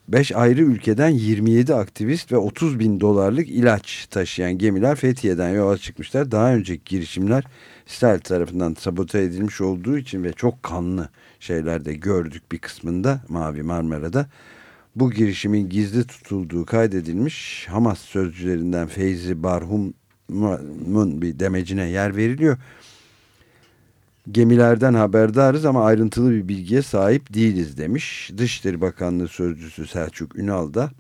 5 ayrı ülkeden 27 aktivist ve 30 bin dolarlık ilaç taşıyan gemiler Fethiye'den yola çıkmışlar. Daha önceki girişimler İsrail tarafından sabote edilmiş olduğu için ve çok kanlı şeyler de gördük bir kısmında Mavi Marmara'da. Bu girişimin gizli tutulduğu kaydedilmiş. Hamas sözcülerinden Feyzi Barhum'un bir demecine yer veriliyor. Gemilerden haberdarız ama ayrıntılı bir bilgiye sahip değiliz demiş. Dışişleri Bakanlığı Sözcüsü Selçuk Ünal da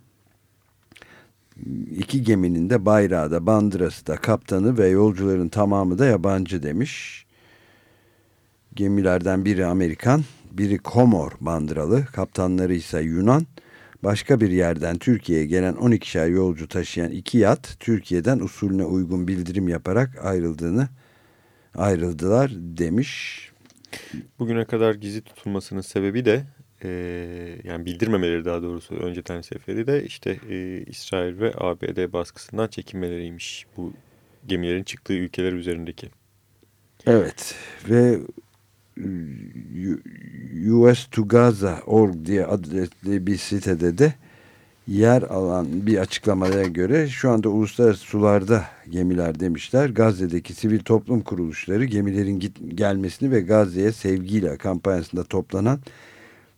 iki geminin de bayrağı da bandırası da kaptanı ve yolcuların tamamı da yabancı demiş. Gemilerden biri Amerikan, biri Komor bandıralı, kaptanları ise Yunan. Başka bir yerden Türkiye'ye gelen 12'şer yolcu taşıyan iki yat Türkiye'den usulüne uygun bildirim yaparak ayrıldığını ayrıldılar demiş. Bugüne kadar gizli tutulmasının sebebi de e, yani bildirmemeleri daha doğrusu önceden seferi de işte e, İsrail ve ABD baskısından çekinmeleriymiş bu gemilerin çıktığı ülkeler üzerindeki. Evet ve US to Gaza org diye adlı bir sitede de yer alan bir açıklamaya göre şu anda uluslararası sularda gemiler demişler. Gazze'deki sivil toplum kuruluşları gemilerin git gelmesini ve Gazze'ye sevgiyle kampanyasında toplanan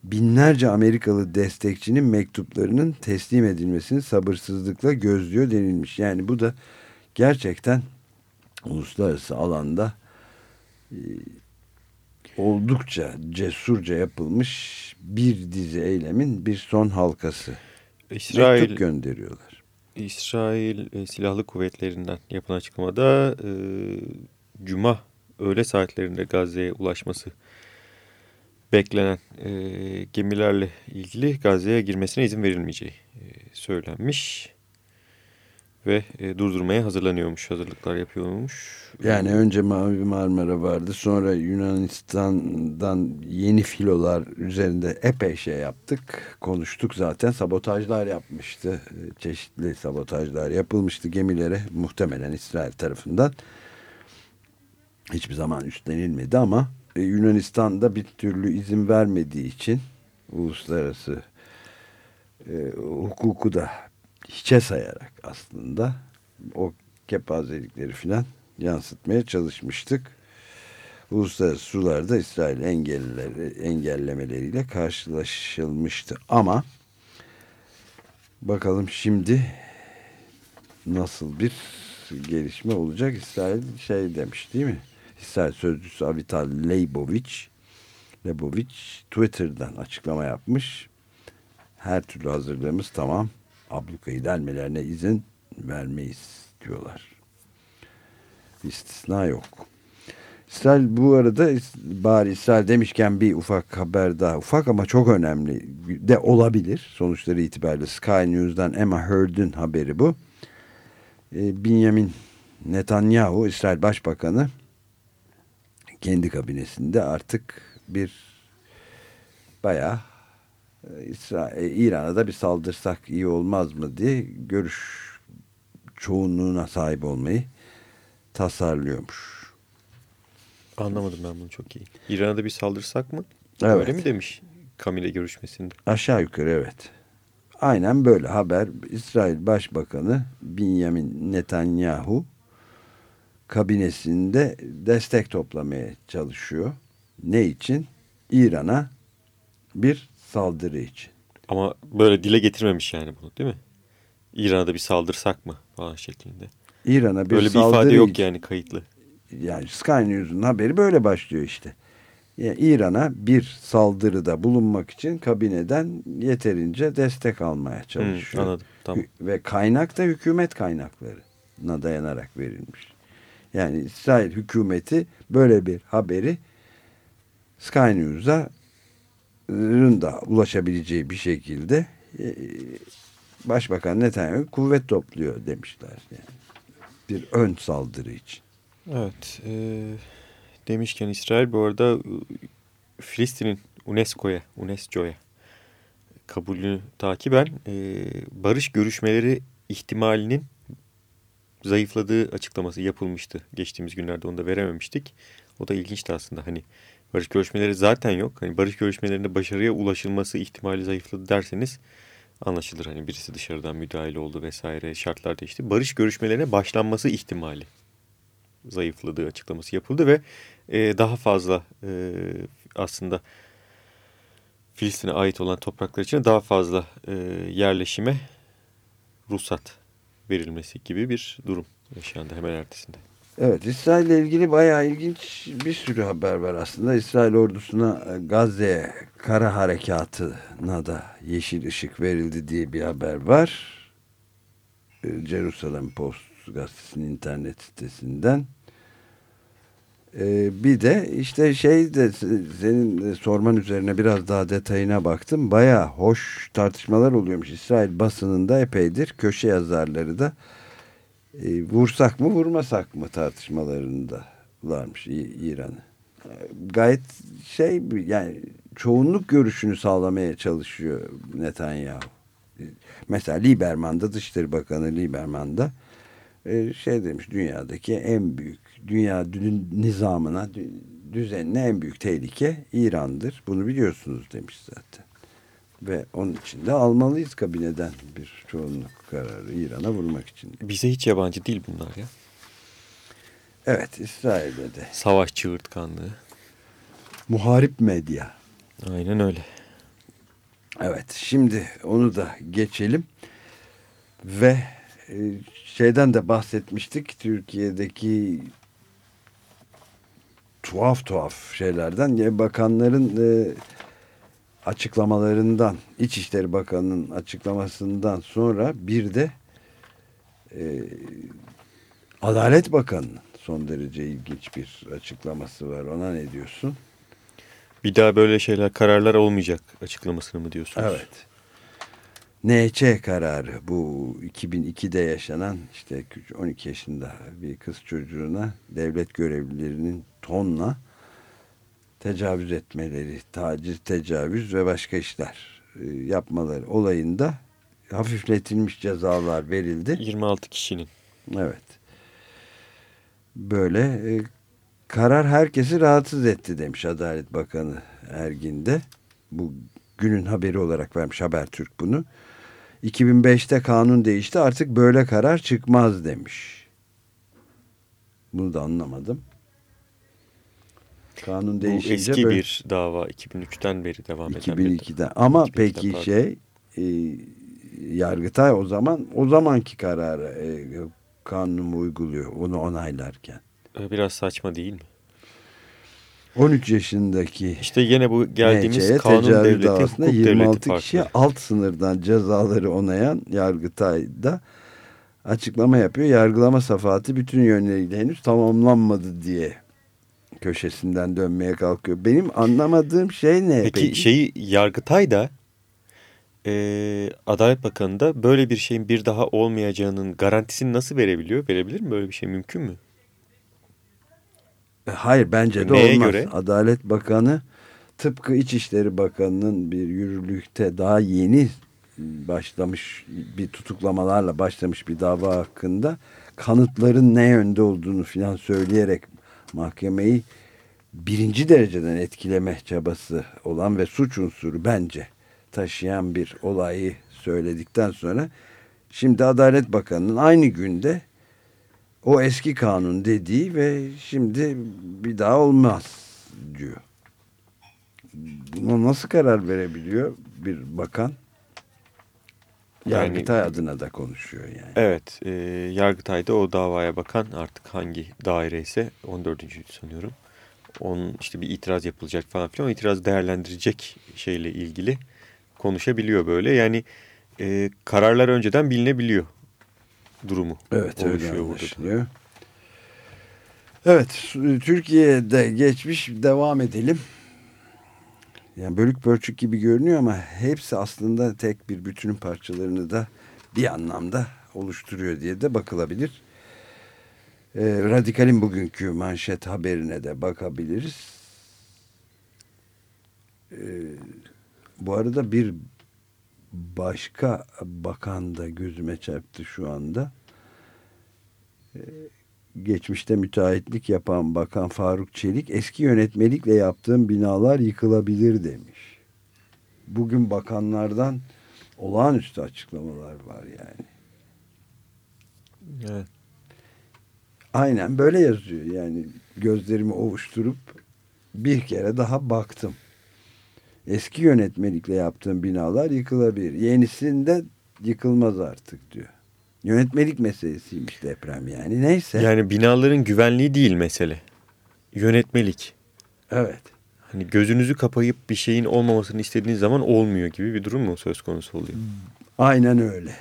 binlerce Amerikalı destekçinin mektuplarının teslim edilmesini sabırsızlıkla gözlüyor denilmiş. Yani bu da gerçekten uluslararası alanda e, oldukça cesurca yapılmış bir dizi eylemin bir son halkası. İsrail Mektup gönderiyorlar. İsrail e, Silahlı Kuvvetlerinden yapılan açıklamada e, Cuma öğle saatlerinde Gazze'ye ulaşması beklenen e, gemilerle ilgili Gazze'ye girmesine izin verilmeyeceği e, söylenmiş ve e, durdurmaya hazırlanıyormuş, hazırlıklar yapıyormuş. Yani önce Mavi Marmara vardı, sonra Yunanistan'dan yeni filolar üzerinde epey şey yaptık, konuştuk zaten. Sabotajlar yapmıştı, çeşitli sabotajlar yapılmıştı gemilere, muhtemelen İsrail tarafından. Hiçbir zaman üstlenilmedi ama e, Yunanistan'da bir türlü izin vermediği için uluslararası e, hukuku da hiçe sayarak aslında o kepazelikleri filan yansıtmaya çalışmıştık. Uluslararası sularda İsrail engelleri, engellemeleriyle karşılaşılmıştı. Ama bakalım şimdi nasıl bir gelişme olacak? İsrail şey demiş değil mi? İsrail sözcüsü Avital Leibovich Leibovich Twitter'dan açıklama yapmış. Her türlü hazırlığımız tamam ablukayı delmelerine izin vermeyiz diyorlar. İstisna yok. İsrail bu arada bari İsrail demişken bir ufak haber daha ufak ama çok önemli de olabilir. Sonuçları itibariyle Sky News'dan Emma Heard'ün haberi bu. Ee, Benjamin Netanyahu İsrail Başbakanı kendi kabinesinde artık bir bayağı e, İran'a da bir saldırsak iyi olmaz mı diye görüş çoğunluğuna sahip olmayı tasarlıyormuş. Anlamadım ben bunu çok iyi. İran'a da bir saldırsak mı? Evet. Öyle mi demiş Kamile görüşmesinde? Aşağı yukarı evet. Aynen böyle haber. İsrail Başbakanı Benjamin Netanyahu kabinesinde destek toplamaya çalışıyor. Ne için? İran'a bir saldırı için. Ama böyle dile getirmemiş yani bunu değil mi? İran'a da bir saldırsak mı falan şeklinde. İran'a bir böyle bir saldırı ifade yok yani kayıtlı. Yani Sky News'un haberi böyle başlıyor işte. Yani İran'a bir saldırıda bulunmak için kabineden yeterince destek almaya çalışıyor. Hmm, anladım. Tamam. Ve kaynak da hükümet kaynakları. dayanarak verilmiş. Yani İsrail hükümeti böyle bir haberi Sky News'a da ulaşabileceği bir şekilde e, Başbakan Netanyahu kuvvet topluyor demişler. Yani bir ön saldırı için. Evet. E, demişken İsrail bu arada e, Filistin'in UNESCO'ya UNESCO'ya kabulünü takiben e, barış görüşmeleri ihtimalinin zayıfladığı açıklaması yapılmıştı. Geçtiğimiz günlerde onu da verememiştik. O da ilginçti aslında. Hani barış görüşmeleri zaten yok. Hani barış görüşmelerinde başarıya ulaşılması ihtimali zayıfladı derseniz anlaşılır. Hani birisi dışarıdan müdahale oldu vesaire şartlar değişti. Barış görüşmelerine başlanması ihtimali zayıfladığı açıklaması yapıldı ve e, daha fazla e, aslında Filistin'e ait olan topraklar için daha fazla e, yerleşime ruhsat verilmesi gibi bir durum yaşandı hemen ertesinde. Evet İsrail ile ilgili bayağı ilginç bir sürü haber var aslında. İsrail ordusuna e, Gazze kara harekatına da yeşil ışık verildi diye bir haber var. E, Jerusalem Post gazetesinin internet sitesinden. E, bir de işte şey de senin sorman üzerine biraz daha detayına baktım. Bayağı hoş tartışmalar oluyormuş. İsrail basınında epeydir köşe yazarları da e, vursak mı vurmasak mı tartışmalarında varmış İran'ı. Gayet şey yani çoğunluk görüşünü sağlamaya çalışıyor Netanyahu. Mesela Lieberman'da Dışişleri Bakanı Lieberman'da e, şey demiş dünyadaki en büyük dünya nizamına düzenine en büyük tehlike İran'dır. Bunu biliyorsunuz demiş zaten. Ve onun için de almalıyız kabineden bir çoğunluk kararı İran'a vurmak için. Bize hiç yabancı değil bunlar ya. Evet İsrail'de de. Savaş çığırtkanlığı. Muharip medya. Aynen öyle. Evet şimdi onu da geçelim. Ve e, şeyden de bahsetmiştik. Türkiye'deki tuhaf tuhaf şeylerden. Bakanların e, açıklamalarından İçişleri Bakanı'nın açıklamasından sonra bir de e, Adalet Bakanı'nın son derece ilginç bir açıklaması var. Ona ne diyorsun? Bir daha böyle şeyler kararlar olmayacak açıklamasını mı diyorsunuz? Evet. NC kararı bu 2002'de yaşanan işte 12 yaşında bir kız çocuğuna devlet görevlilerinin tonla tecavüz etmeleri, taciz, tecavüz ve başka işler e, yapmaları olayında hafifletilmiş cezalar verildi. 26 kişinin. Evet. Böyle e, karar herkesi rahatsız etti demiş Adalet Bakanı Ergin'de. Bu günün haberi olarak vermiş Habertürk bunu. 2005'te kanun değişti artık böyle karar çıkmaz demiş. Bunu da anlamadım. Kanun değişince... Bu eski böyle, bir dava 2003'ten beri devam eden 2002'den. Ama 2002'den peki pardon. şey e, Yargıtay o zaman o zamanki kararı e, kanunumu uyguluyor onu onaylarken. Biraz saçma değil mi? 13 yaşındaki işte yine bu geldiğimiz kanun devleti, hukuk 26 devleti kişiye alt sınırdan cezaları onayan Yargıtay'da açıklama yapıyor. Yargılama safahatı bütün yönleriyle henüz tamamlanmadı diye köşesinden dönmeye kalkıyor. Benim anlamadığım şey ne? Peki, peki? şeyi Yargıtay da e, Adalet Bakanı da böyle bir şeyin bir daha olmayacağının garantisini nasıl verebiliyor? Verebilir mi? Böyle bir şey mümkün mü? E, hayır bence de Neye olmaz. Göre? Adalet Bakanı tıpkı İçişleri Bakanı'nın bir yürürlükte daha yeni başlamış bir tutuklamalarla başlamış bir dava hakkında kanıtların ne yönde olduğunu filan söyleyerek mahkemeyi birinci dereceden etkileme çabası olan ve suç unsuru bence taşıyan bir olayı söyledikten sonra şimdi Adalet Bakanı'nın aynı günde o eski kanun dediği ve şimdi bir daha olmaz diyor. Buna nasıl karar verebiliyor bir bakan? Yargıtay yani, adına da konuşuyor yani. Evet, e, Yargıtay'da o davaya bakan artık hangi daire ise 14. sanıyorum. Onun işte bir itiraz yapılacak falan filan. O itiraz değerlendirecek şeyle ilgili konuşabiliyor böyle. Yani e, kararlar önceden bilinebiliyor. durumu Evet öyle anlaşılıyor. Evet Türkiye'de geçmiş devam edelim. Yani bölük pörçük gibi görünüyor ama hepsi aslında tek bir bütünün parçalarını da bir anlamda oluşturuyor diye de bakılabilir. Ee, Radikal'in bugünkü manşet haberine de bakabiliriz. Ee, bu arada bir başka bakan da gözüme çarptı şu anda. Ee, geçmişte müteahhitlik yapan Bakan Faruk Çelik eski yönetmelikle yaptığım binalar yıkılabilir demiş. Bugün bakanlardan olağanüstü açıklamalar var yani. Evet. Aynen böyle yazıyor. Yani gözlerimi ovuşturup bir kere daha baktım. Eski yönetmelikle yaptığım binalar yıkılabilir. Yenisinde yıkılmaz artık diyor. Yönetmelik meselesiymiş deprem yani. Neyse. Yani binaların güvenliği değil mesele. Yönetmelik. Evet. Hani gözünüzü kapayıp bir şeyin olmamasını istediğiniz zaman olmuyor gibi bir durum mu söz konusu oluyor? Aynen öyle.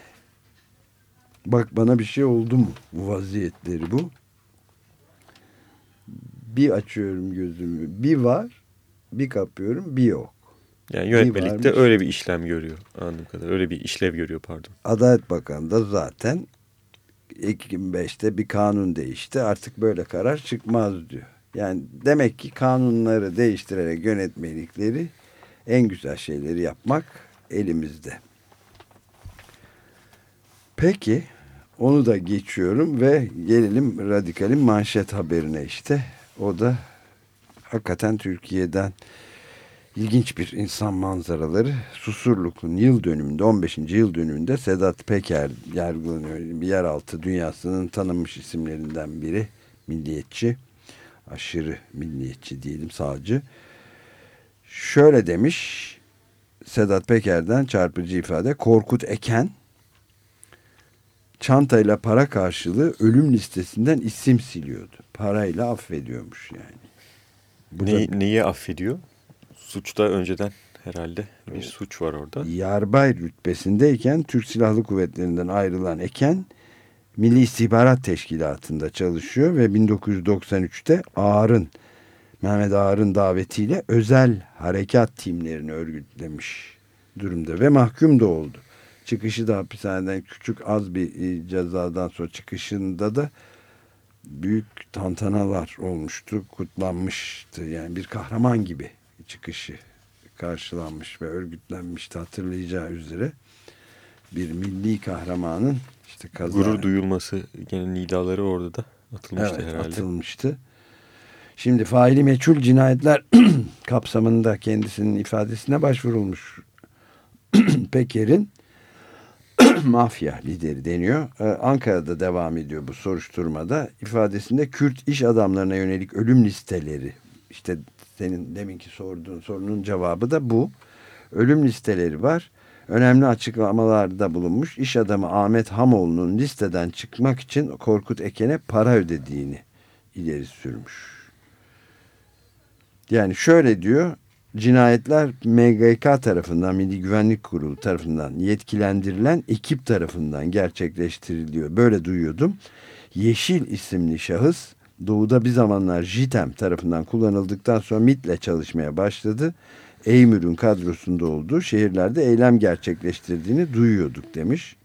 Bak bana bir şey oldu mu? Bu vaziyetleri bu. Bir açıyorum gözümü. Bir var. Bir kapıyorum. Bir yok. Yani yönetmelikte öyle bir işlem görüyor anladığım kadar. Öyle bir işlev görüyor pardon. Adalet Bakanı da zaten 2005'te bir kanun değişti. Artık böyle karar çıkmaz diyor. Yani demek ki kanunları değiştirerek yönetmelikleri en güzel şeyleri yapmak elimizde. Peki onu da geçiyorum ve gelelim Radikal'in manşet haberine işte. O da hakikaten Türkiye'den ilginç bir insan manzaraları. Susurluk'un yıl dönümünde 15. yıl dönümünde Sedat Peker yargılanıyor. Bir yeraltı dünyasının tanınmış isimlerinden biri. Milliyetçi. Aşırı milliyetçi diyelim sağcı. Şöyle demiş Sedat Peker'den çarpıcı ifade. Korkut Eken çantayla para karşılığı ölüm listesinden isim siliyordu. Parayla affediyormuş yani. Bu da- Ne, neyi affediyor? Suçta önceden herhalde bir suç var orada. Yarbay rütbesindeyken Türk Silahlı Kuvvetleri'nden ayrılan Eken Milli İstihbarat Teşkilatı'nda çalışıyor ve 1993'te Ağar'ın Mehmet Ağar'ın davetiyle özel harekat timlerini örgütlemiş durumda ve mahkum da oldu. Çıkışı da hapishaneden küçük az bir e, cezadan sonra çıkışında da büyük tantanalar olmuştu, kutlanmıştı. Yani bir kahraman gibi çıkışı karşılanmış ve örgütlenmişti hatırlayacağı üzere. Bir milli kahramanın işte kaza... Gurur duyulması gene nidaları orada da atılmıştı evet, herhalde. atılmıştı. Şimdi faili meçhul cinayetler kapsamında kendisinin ifadesine başvurulmuş. Peker'in mafya lideri deniyor. Ee, Ankara'da devam ediyor bu soruşturmada. İfadesinde Kürt iş adamlarına yönelik ölüm listeleri. İşte senin deminki sorduğun sorunun cevabı da bu. Ölüm listeleri var. Önemli açıklamalarda bulunmuş. İş adamı Ahmet Hamoğlu'nun listeden çıkmak için Korkut Eken'e para ödediğini ileri sürmüş. Yani şöyle diyor. Cinayetler MGK tarafından, Milli Güvenlik Kurulu tarafından yetkilendirilen ekip tarafından gerçekleştiriliyor. Böyle duyuyordum. Yeşil isimli şahıs doğuda bir zamanlar JITEM tarafından kullanıldıktan sonra MIT'le çalışmaya başladı. Eymür'ün kadrosunda olduğu şehirlerde eylem gerçekleştirdiğini duyuyorduk demiş.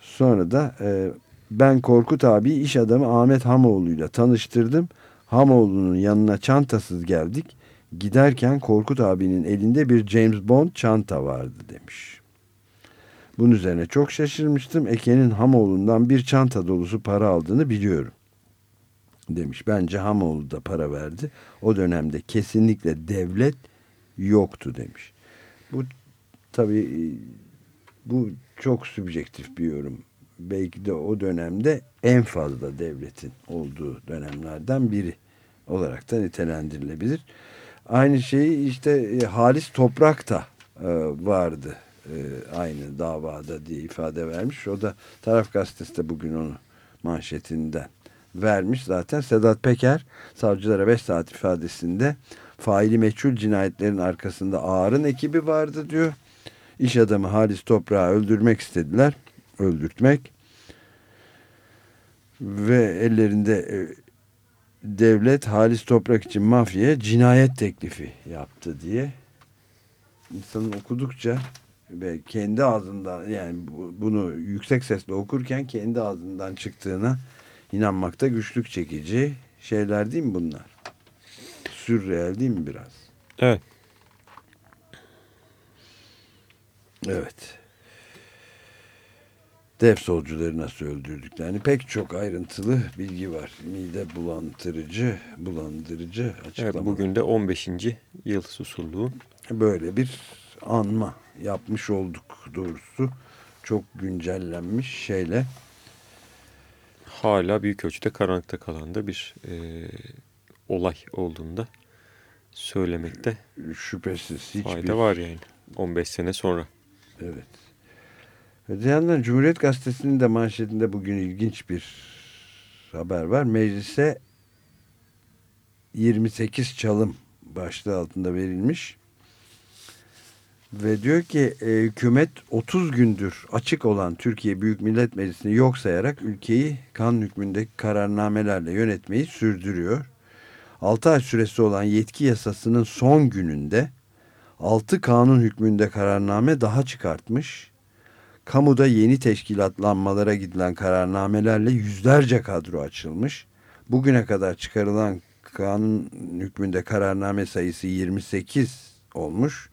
Sonra da e, ben Korkut abi iş adamı Ahmet Hamoğlu'yla tanıştırdım. Hamoğlu'nun yanına çantasız geldik. Giderken Korkut abinin elinde bir James Bond çanta vardı demiş. Bunun üzerine çok şaşırmıştım. Eken'in Hamoğlu'ndan bir çanta dolusu para aldığını biliyorum. Demiş. Bence Hamoğlu da para verdi. O dönemde kesinlikle devlet yoktu demiş. Bu tabii bu çok sübjektif bir yorum. Belki de o dönemde en fazla devletin olduğu dönemlerden biri olarak da nitelendirilebilir. Aynı şeyi işte e, Halis Toprak da e, vardı e, aynı davada diye ifade vermiş. O da Taraf Gazetesi de bugün onu manşetinden vermiş zaten. Sedat Peker savcılara 5 saat ifadesinde faili meçhul cinayetlerin arkasında Ağar'ın ekibi vardı diyor. İş adamı Halis Toprak'ı öldürmek istediler. Öldürtmek. ve ellerinde e, devlet halis toprak için mafyaya cinayet teklifi yaptı diye insanın okudukça ve kendi ağzından yani bunu yüksek sesle okurken kendi ağzından çıktığına inanmakta güçlük çekici şeyler değil mi bunlar? Sürreel değil mi biraz? Evet. Evet. Dev solcuları nasıl öldürdüklerini pek çok ayrıntılı bilgi var. Mide bulandırıcı, bulandırıcı açıklama. Evet, bugün de 15. yıl susurluğu. Böyle bir anma yapmış olduk doğrusu. Çok güncellenmiş şeyle. Hala büyük ölçüde karanlıkta kalan da bir e, olay olduğunda söylemekte şüphesiz hiçbir fayda var yani 15 sene sonra. Evet. Öte yandan Cumhuriyet Gazetesi'nin de manşetinde bugün ilginç bir haber var. Meclise 28 çalım başlığı altında verilmiş. Ve diyor ki e, hükümet 30 gündür açık olan Türkiye Büyük Millet Meclisi'ni yok sayarak ülkeyi kan hükmündeki kararnamelerle yönetmeyi sürdürüyor. 6 ay süresi olan yetki yasasının son gününde 6 kanun hükmünde kararname daha çıkartmış. Kamuda yeni teşkilatlanmalara gidilen kararnamelerle yüzlerce kadro açılmış. Bugüne kadar çıkarılan kanun hükmünde kararname sayısı 28 olmuş.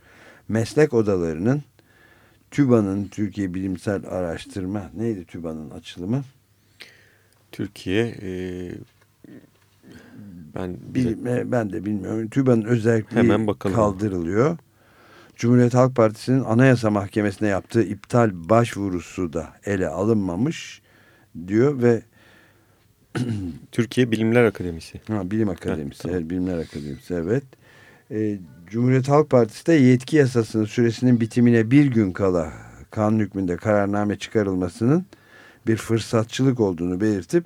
Meslek odalarının TÜBA'nın Türkiye Bilimsel Araştırma neydi TÜBA'nın açılımı? Türkiye e, ben Bil, ben de bilmiyorum. TÜBA'nın özelliği kaldırılıyor. Cumhuriyet Halk Partisi'nin Anayasa Mahkemesi'ne yaptığı iptal başvurusu da ele alınmamış diyor ve Türkiye Bilimler Akademisi. Ha, Bilim Akademisi, ha, tamam. Bilimler Akademisi evet. Ee, Cumhuriyet Halk Partisi de yetki yasasının süresinin bitimine bir gün kala kanun hükmünde kararname çıkarılmasının bir fırsatçılık olduğunu belirtip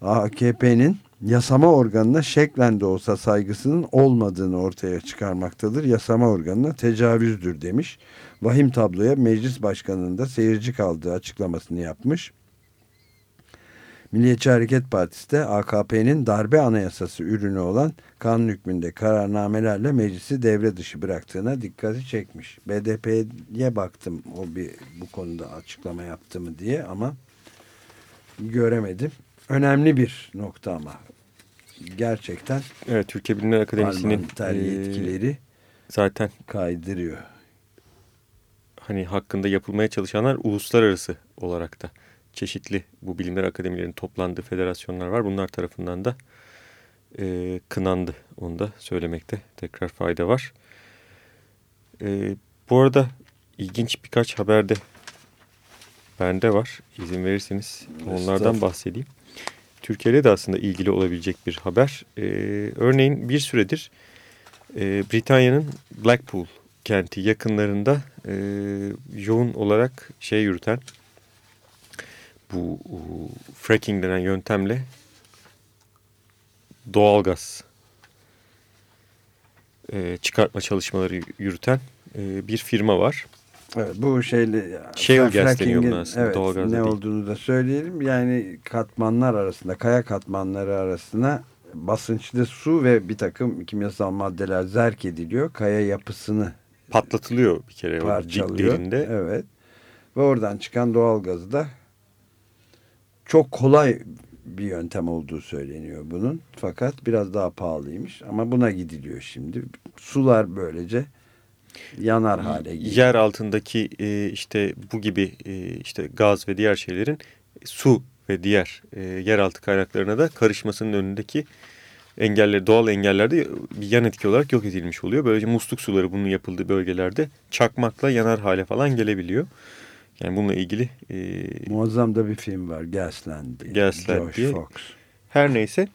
AKP'nin yasama organına şeklen de olsa saygısının olmadığını ortaya çıkarmaktadır. Yasama organına tecavüzdür demiş. Vahim tabloya meclis başkanının da seyirci kaldığı açıklamasını yapmış. Milliyetçi Hareket Partisi de AKP'nin darbe anayasası ürünü olan kanun hükmünde kararnamelerle meclisi devre dışı bıraktığına dikkati çekmiş. BDP'ye baktım o bir bu konuda açıklama yaptı mı diye ama göremedim. Önemli bir nokta ama gerçekten Evet Türkiye Bilimler Akademisi'nin yetkileri zaten kaydırıyor. Hani hakkında yapılmaya çalışanlar uluslararası olarak da çeşitli bu bilimler akademilerinin toplandığı federasyonlar var. Bunlar tarafından da e, kınandı. Onu da söylemekte tekrar fayda var. E, bu arada ilginç birkaç haberde bende var. İzin verirseniz onlardan bahsedeyim. Türkiye'de de aslında ilgili olabilecek bir haber. E, örneğin bir süredir e, Britanya'nın Blackpool kenti yakınlarında e, yoğun olarak şey yürüten bu fracking denen yöntemle doğalgaz e, çıkartma çalışmaları yürüten e, bir firma var. Evet, bu şeyle shale gas deniyor buna aslında evet, doğalgaz ne değil. olduğunu da söyleyelim. Yani katmanlar arasında, kaya katmanları arasında basınçlı su ve bir takım kimyasal maddeler zerk ediliyor. Kaya yapısını patlatılıyor bir kere parçalıyor. Evet. Ve oradan çıkan doğalgazı da çok kolay bir yöntem olduğu söyleniyor bunun. Fakat biraz daha pahalıymış ama buna gidiliyor şimdi. Sular böylece yanar hale geliyor. Yer altındaki e, işte bu gibi e, işte gaz ve diğer şeylerin su ve diğer e, yeraltı kaynaklarına da karışmasının önündeki engeller, doğal engellerde bir yan etki olarak yok edilmiş oluyor. Böylece musluk suları bunun yapıldığı bölgelerde çakmakla yanar hale falan gelebiliyor. Yani bununla ilgili... E, Muazzam da bir film var. Gasland. Gasland Josh diye. Fox. Her neyse.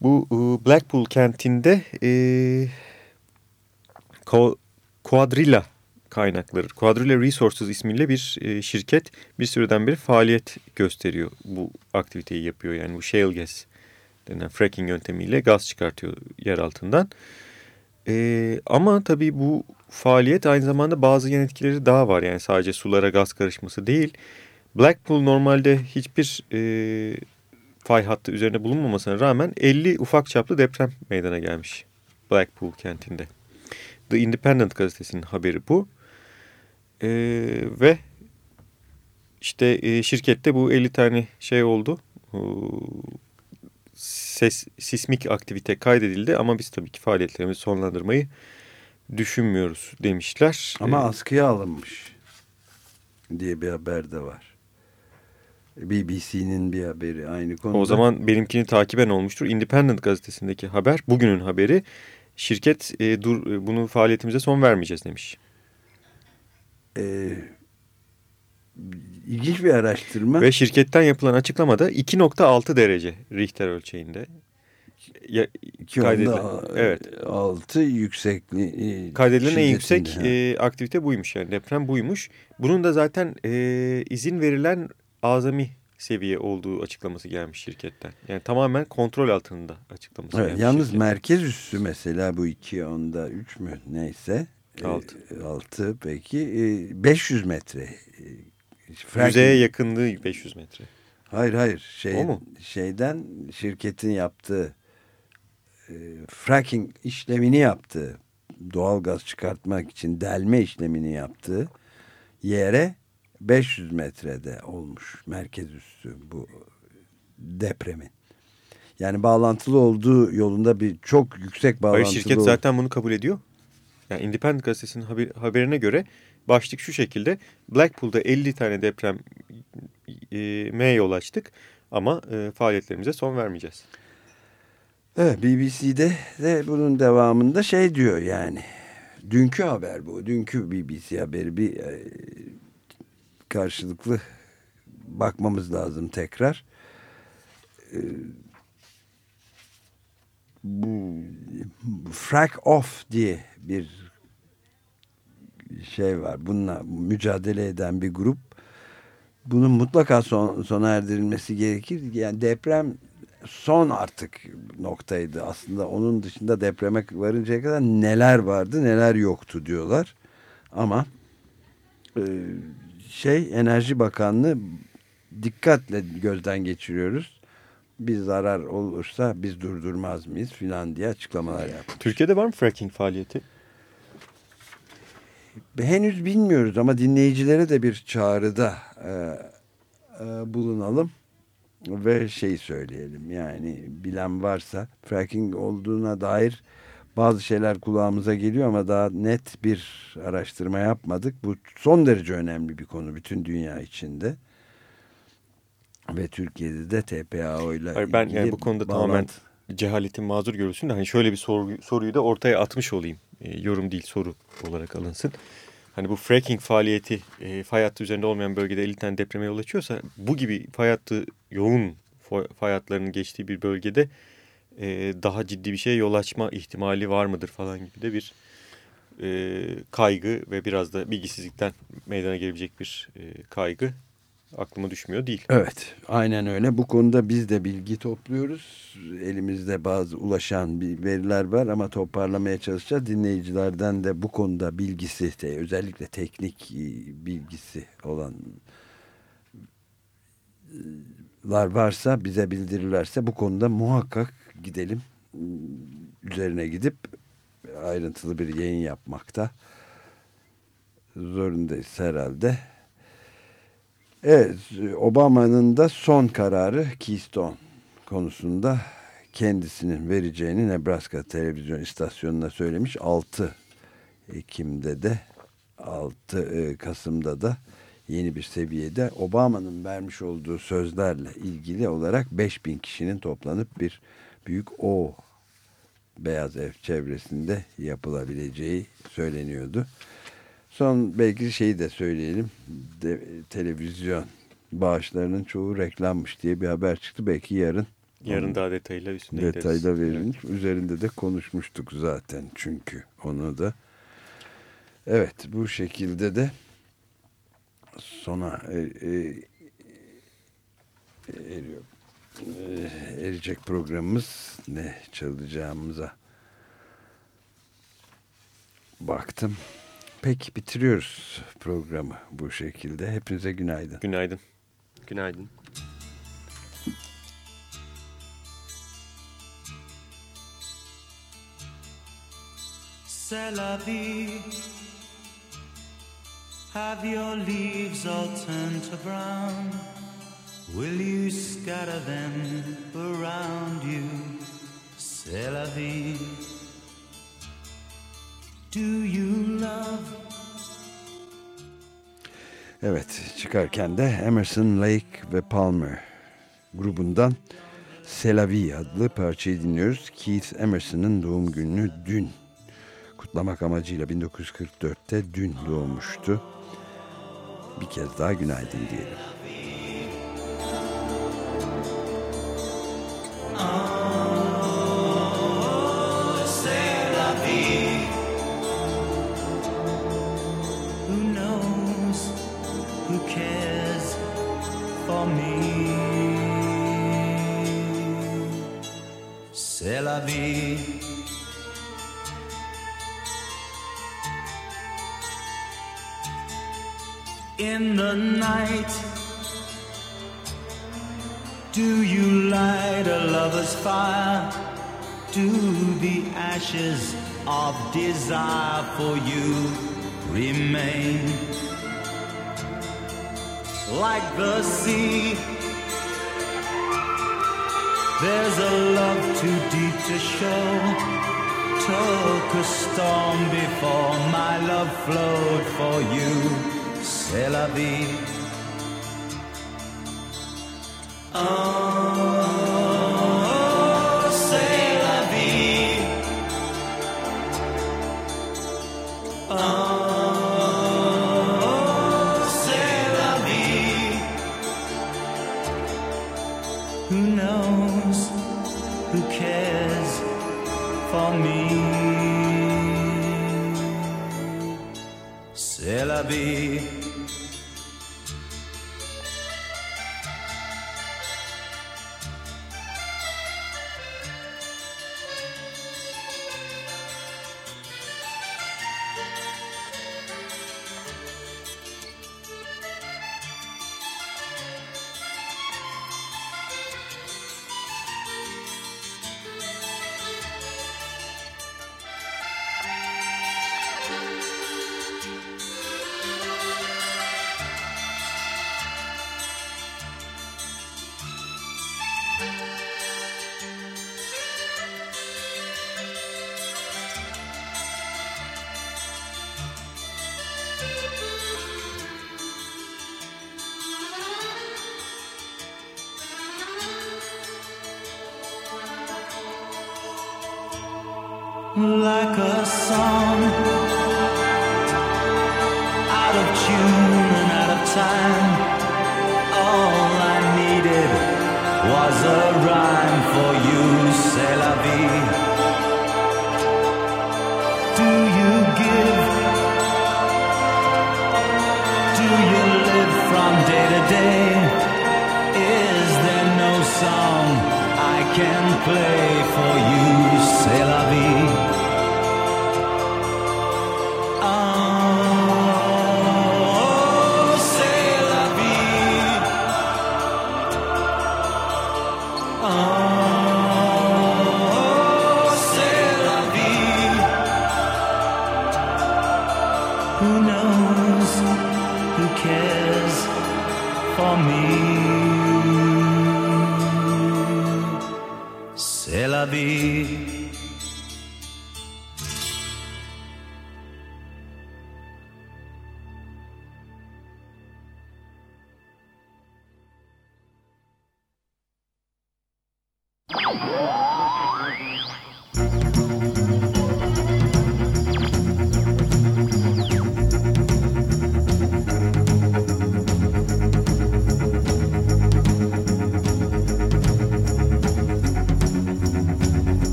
Bu e, Blackpool kentinde e, Quadrilla kaynakları, Quadrilla Resources ismiyle bir e, şirket bir süreden beri faaliyet gösteriyor. Bu aktiviteyi yapıyor. Yani bu shale gas denen fracking yöntemiyle gaz çıkartıyor yer altından. E, ama tabii bu faaliyet aynı zamanda bazı yan etkileri daha var. Yani sadece sulara gaz karışması değil. Blackpool normalde hiçbir e, fay hattı üzerinde bulunmamasına rağmen 50 ufak çaplı deprem meydana gelmiş Blackpool kentinde. The Independent gazetesinin haberi bu. Ee, ve işte e, şirkette bu 50 tane şey oldu. Ee, ses, sismik aktivite kaydedildi ama biz tabii ki faaliyetlerimizi sonlandırmayı düşünmüyoruz demişler. Ama Ee, askıya alınmış diye bir haber de var. BBC'nin bir haberi aynı konuda. O zaman benimkini takiben olmuştur. Independent gazetesindeki haber, bugünün haberi. Şirket e, dur e, bunu faaliyetimize son vermeyeceğiz demiş. Ee, ilginç bir araştırma. Ve şirketten yapılan açıklamada 2.6 derece Richter ölçeğinde. Kaydedilen- evet. altı yüksekliği. Kaydedilen en yüksek şiddetinde, e, aktivite buymuş yani deprem buymuş. Bunun da zaten e, izin verilen azami seviye olduğu açıklaması gelmiş şirketten. Yani tamamen kontrol altında açıklaması Evet, gelmiş. yalnız şirketten. merkez üssü mesela bu iki onda üç mü neyse. e, Altı. peki e, 500 metre. E, fracking- Yüzeye yakınlığı 500 metre. Hayır hayır şey şeyden şirketin yaptığı e, fracking işlemini yaptığı doğal gaz çıkartmak için delme işlemini yaptığı yere 500 metrede olmuş merkez üssü bu depremin. Yani bağlantılı olduğu yolunda bir çok yüksek bağlantılı Hayır şirket zaten bunu kabul ediyor. Yani Independent gazetesinin haber, haberine göre başlık şu şekilde. Blackpool'da 50 tane deprem e, yol açtık ama e, faaliyetlerimize son vermeyeceğiz. Evet BBC'de de bunun devamında şey diyor yani. Dünkü haber bu. Dünkü BBC haberi bir e, karşılıklı bakmamız lazım tekrar. E, bu frack off diye bir şey var. Bununla mücadele eden bir grup. Bunun mutlaka son, sona erdirilmesi gerekir. Yani deprem son artık noktaydı. Aslında onun dışında depreme varıncaya kadar neler vardı neler yoktu diyorlar. Ama e, şey Enerji Bakanlığı dikkatle gözden geçiriyoruz. Bir zarar olursa biz durdurmaz mıyız filan diye açıklamalar yaptı. Türkiye'de var mı fracking faaliyeti? Henüz bilmiyoruz ama dinleyicilere de bir çağrıda e, e, bulunalım ve şey söyleyelim yani bilen varsa fracking olduğuna dair bazı şeyler kulağımıza geliyor ama daha net bir araştırma yapmadık. Bu son derece önemli bir konu bütün dünya içinde. Ve Türkiye'de de TPAO ile Hayır, ben yani bu konuda tamamen bağlantı- cehaletim mazur görülsün de hani şöyle bir soru, soruyu da ortaya atmış olayım. E, yorum değil soru olarak alınsın. Hani bu fracking faaliyeti e, fay hattı üzerinde olmayan bölgede 50 tane depreme yol açıyorsa bu gibi fay hattı yoğun fay hatlarının geçtiği bir bölgede e, daha ciddi bir şeye yol açma ihtimali var mıdır falan gibi de bir e, kaygı ve biraz da bilgisizlikten meydana gelebilecek bir e, kaygı aklıma düşmüyor değil. Evet, aynen öyle. Bu konuda biz de bilgi topluyoruz. Elimizde bazı ulaşan bir veriler var ama toparlamaya çalışacağız. Dinleyicilerden de bu konuda bilgisi, de, özellikle teknik e, bilgisi olanlar varsa bize bildirirlerse bu konuda muhakkak gidelim. Üzerine gidip ayrıntılı bir yayın yapmakta zorundayız herhalde. Evet, Obama'nın da son kararı Keystone konusunda kendisinin vereceğini Nebraska televizyon istasyonuna söylemiş. 6 Ekim'de de 6 Kasım'da da yeni bir seviyede Obama'nın vermiş olduğu sözlerle ilgili olarak 5000 kişinin toplanıp bir büyük O Beyaz Ev çevresinde yapılabileceği söyleniyordu. Son belki şeyi de söyleyelim. De, televizyon bağışlarının çoğu reklammış diye bir haber çıktı. Belki yarın Yarın daha detayla üstünde detayda gideriz. verilmiş. Üzerinde de konuşmuştuk zaten çünkü onu da. Evet bu şekilde de sona e, e, eriyor. E, erecek programımız ne çalacağımıza baktım pek bitiriyoruz programı bu şekilde. Hepinize günaydın. Günaydın. Günaydın. C'est. Have your leaves all turned to brown? Will you scatter them around you? C'est la. Evet, çıkarken de Emerson, Lake ve Palmer grubundan Selavi adlı parçayı dinliyoruz. Keith Emerson'ın doğum gününü dün kutlamak amacıyla 1944'te dün doğmuştu. Bir kez daha günaydın diyelim. In the night, do you light a lover's fire? Do the ashes of desire for you remain? Like the sea there's a love too deep to show. Took a storm before my love flowed for you. C'est la vie. Oh.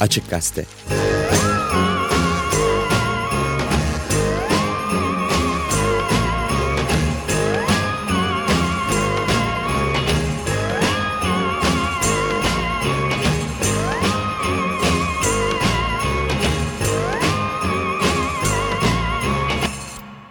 Açık Gazete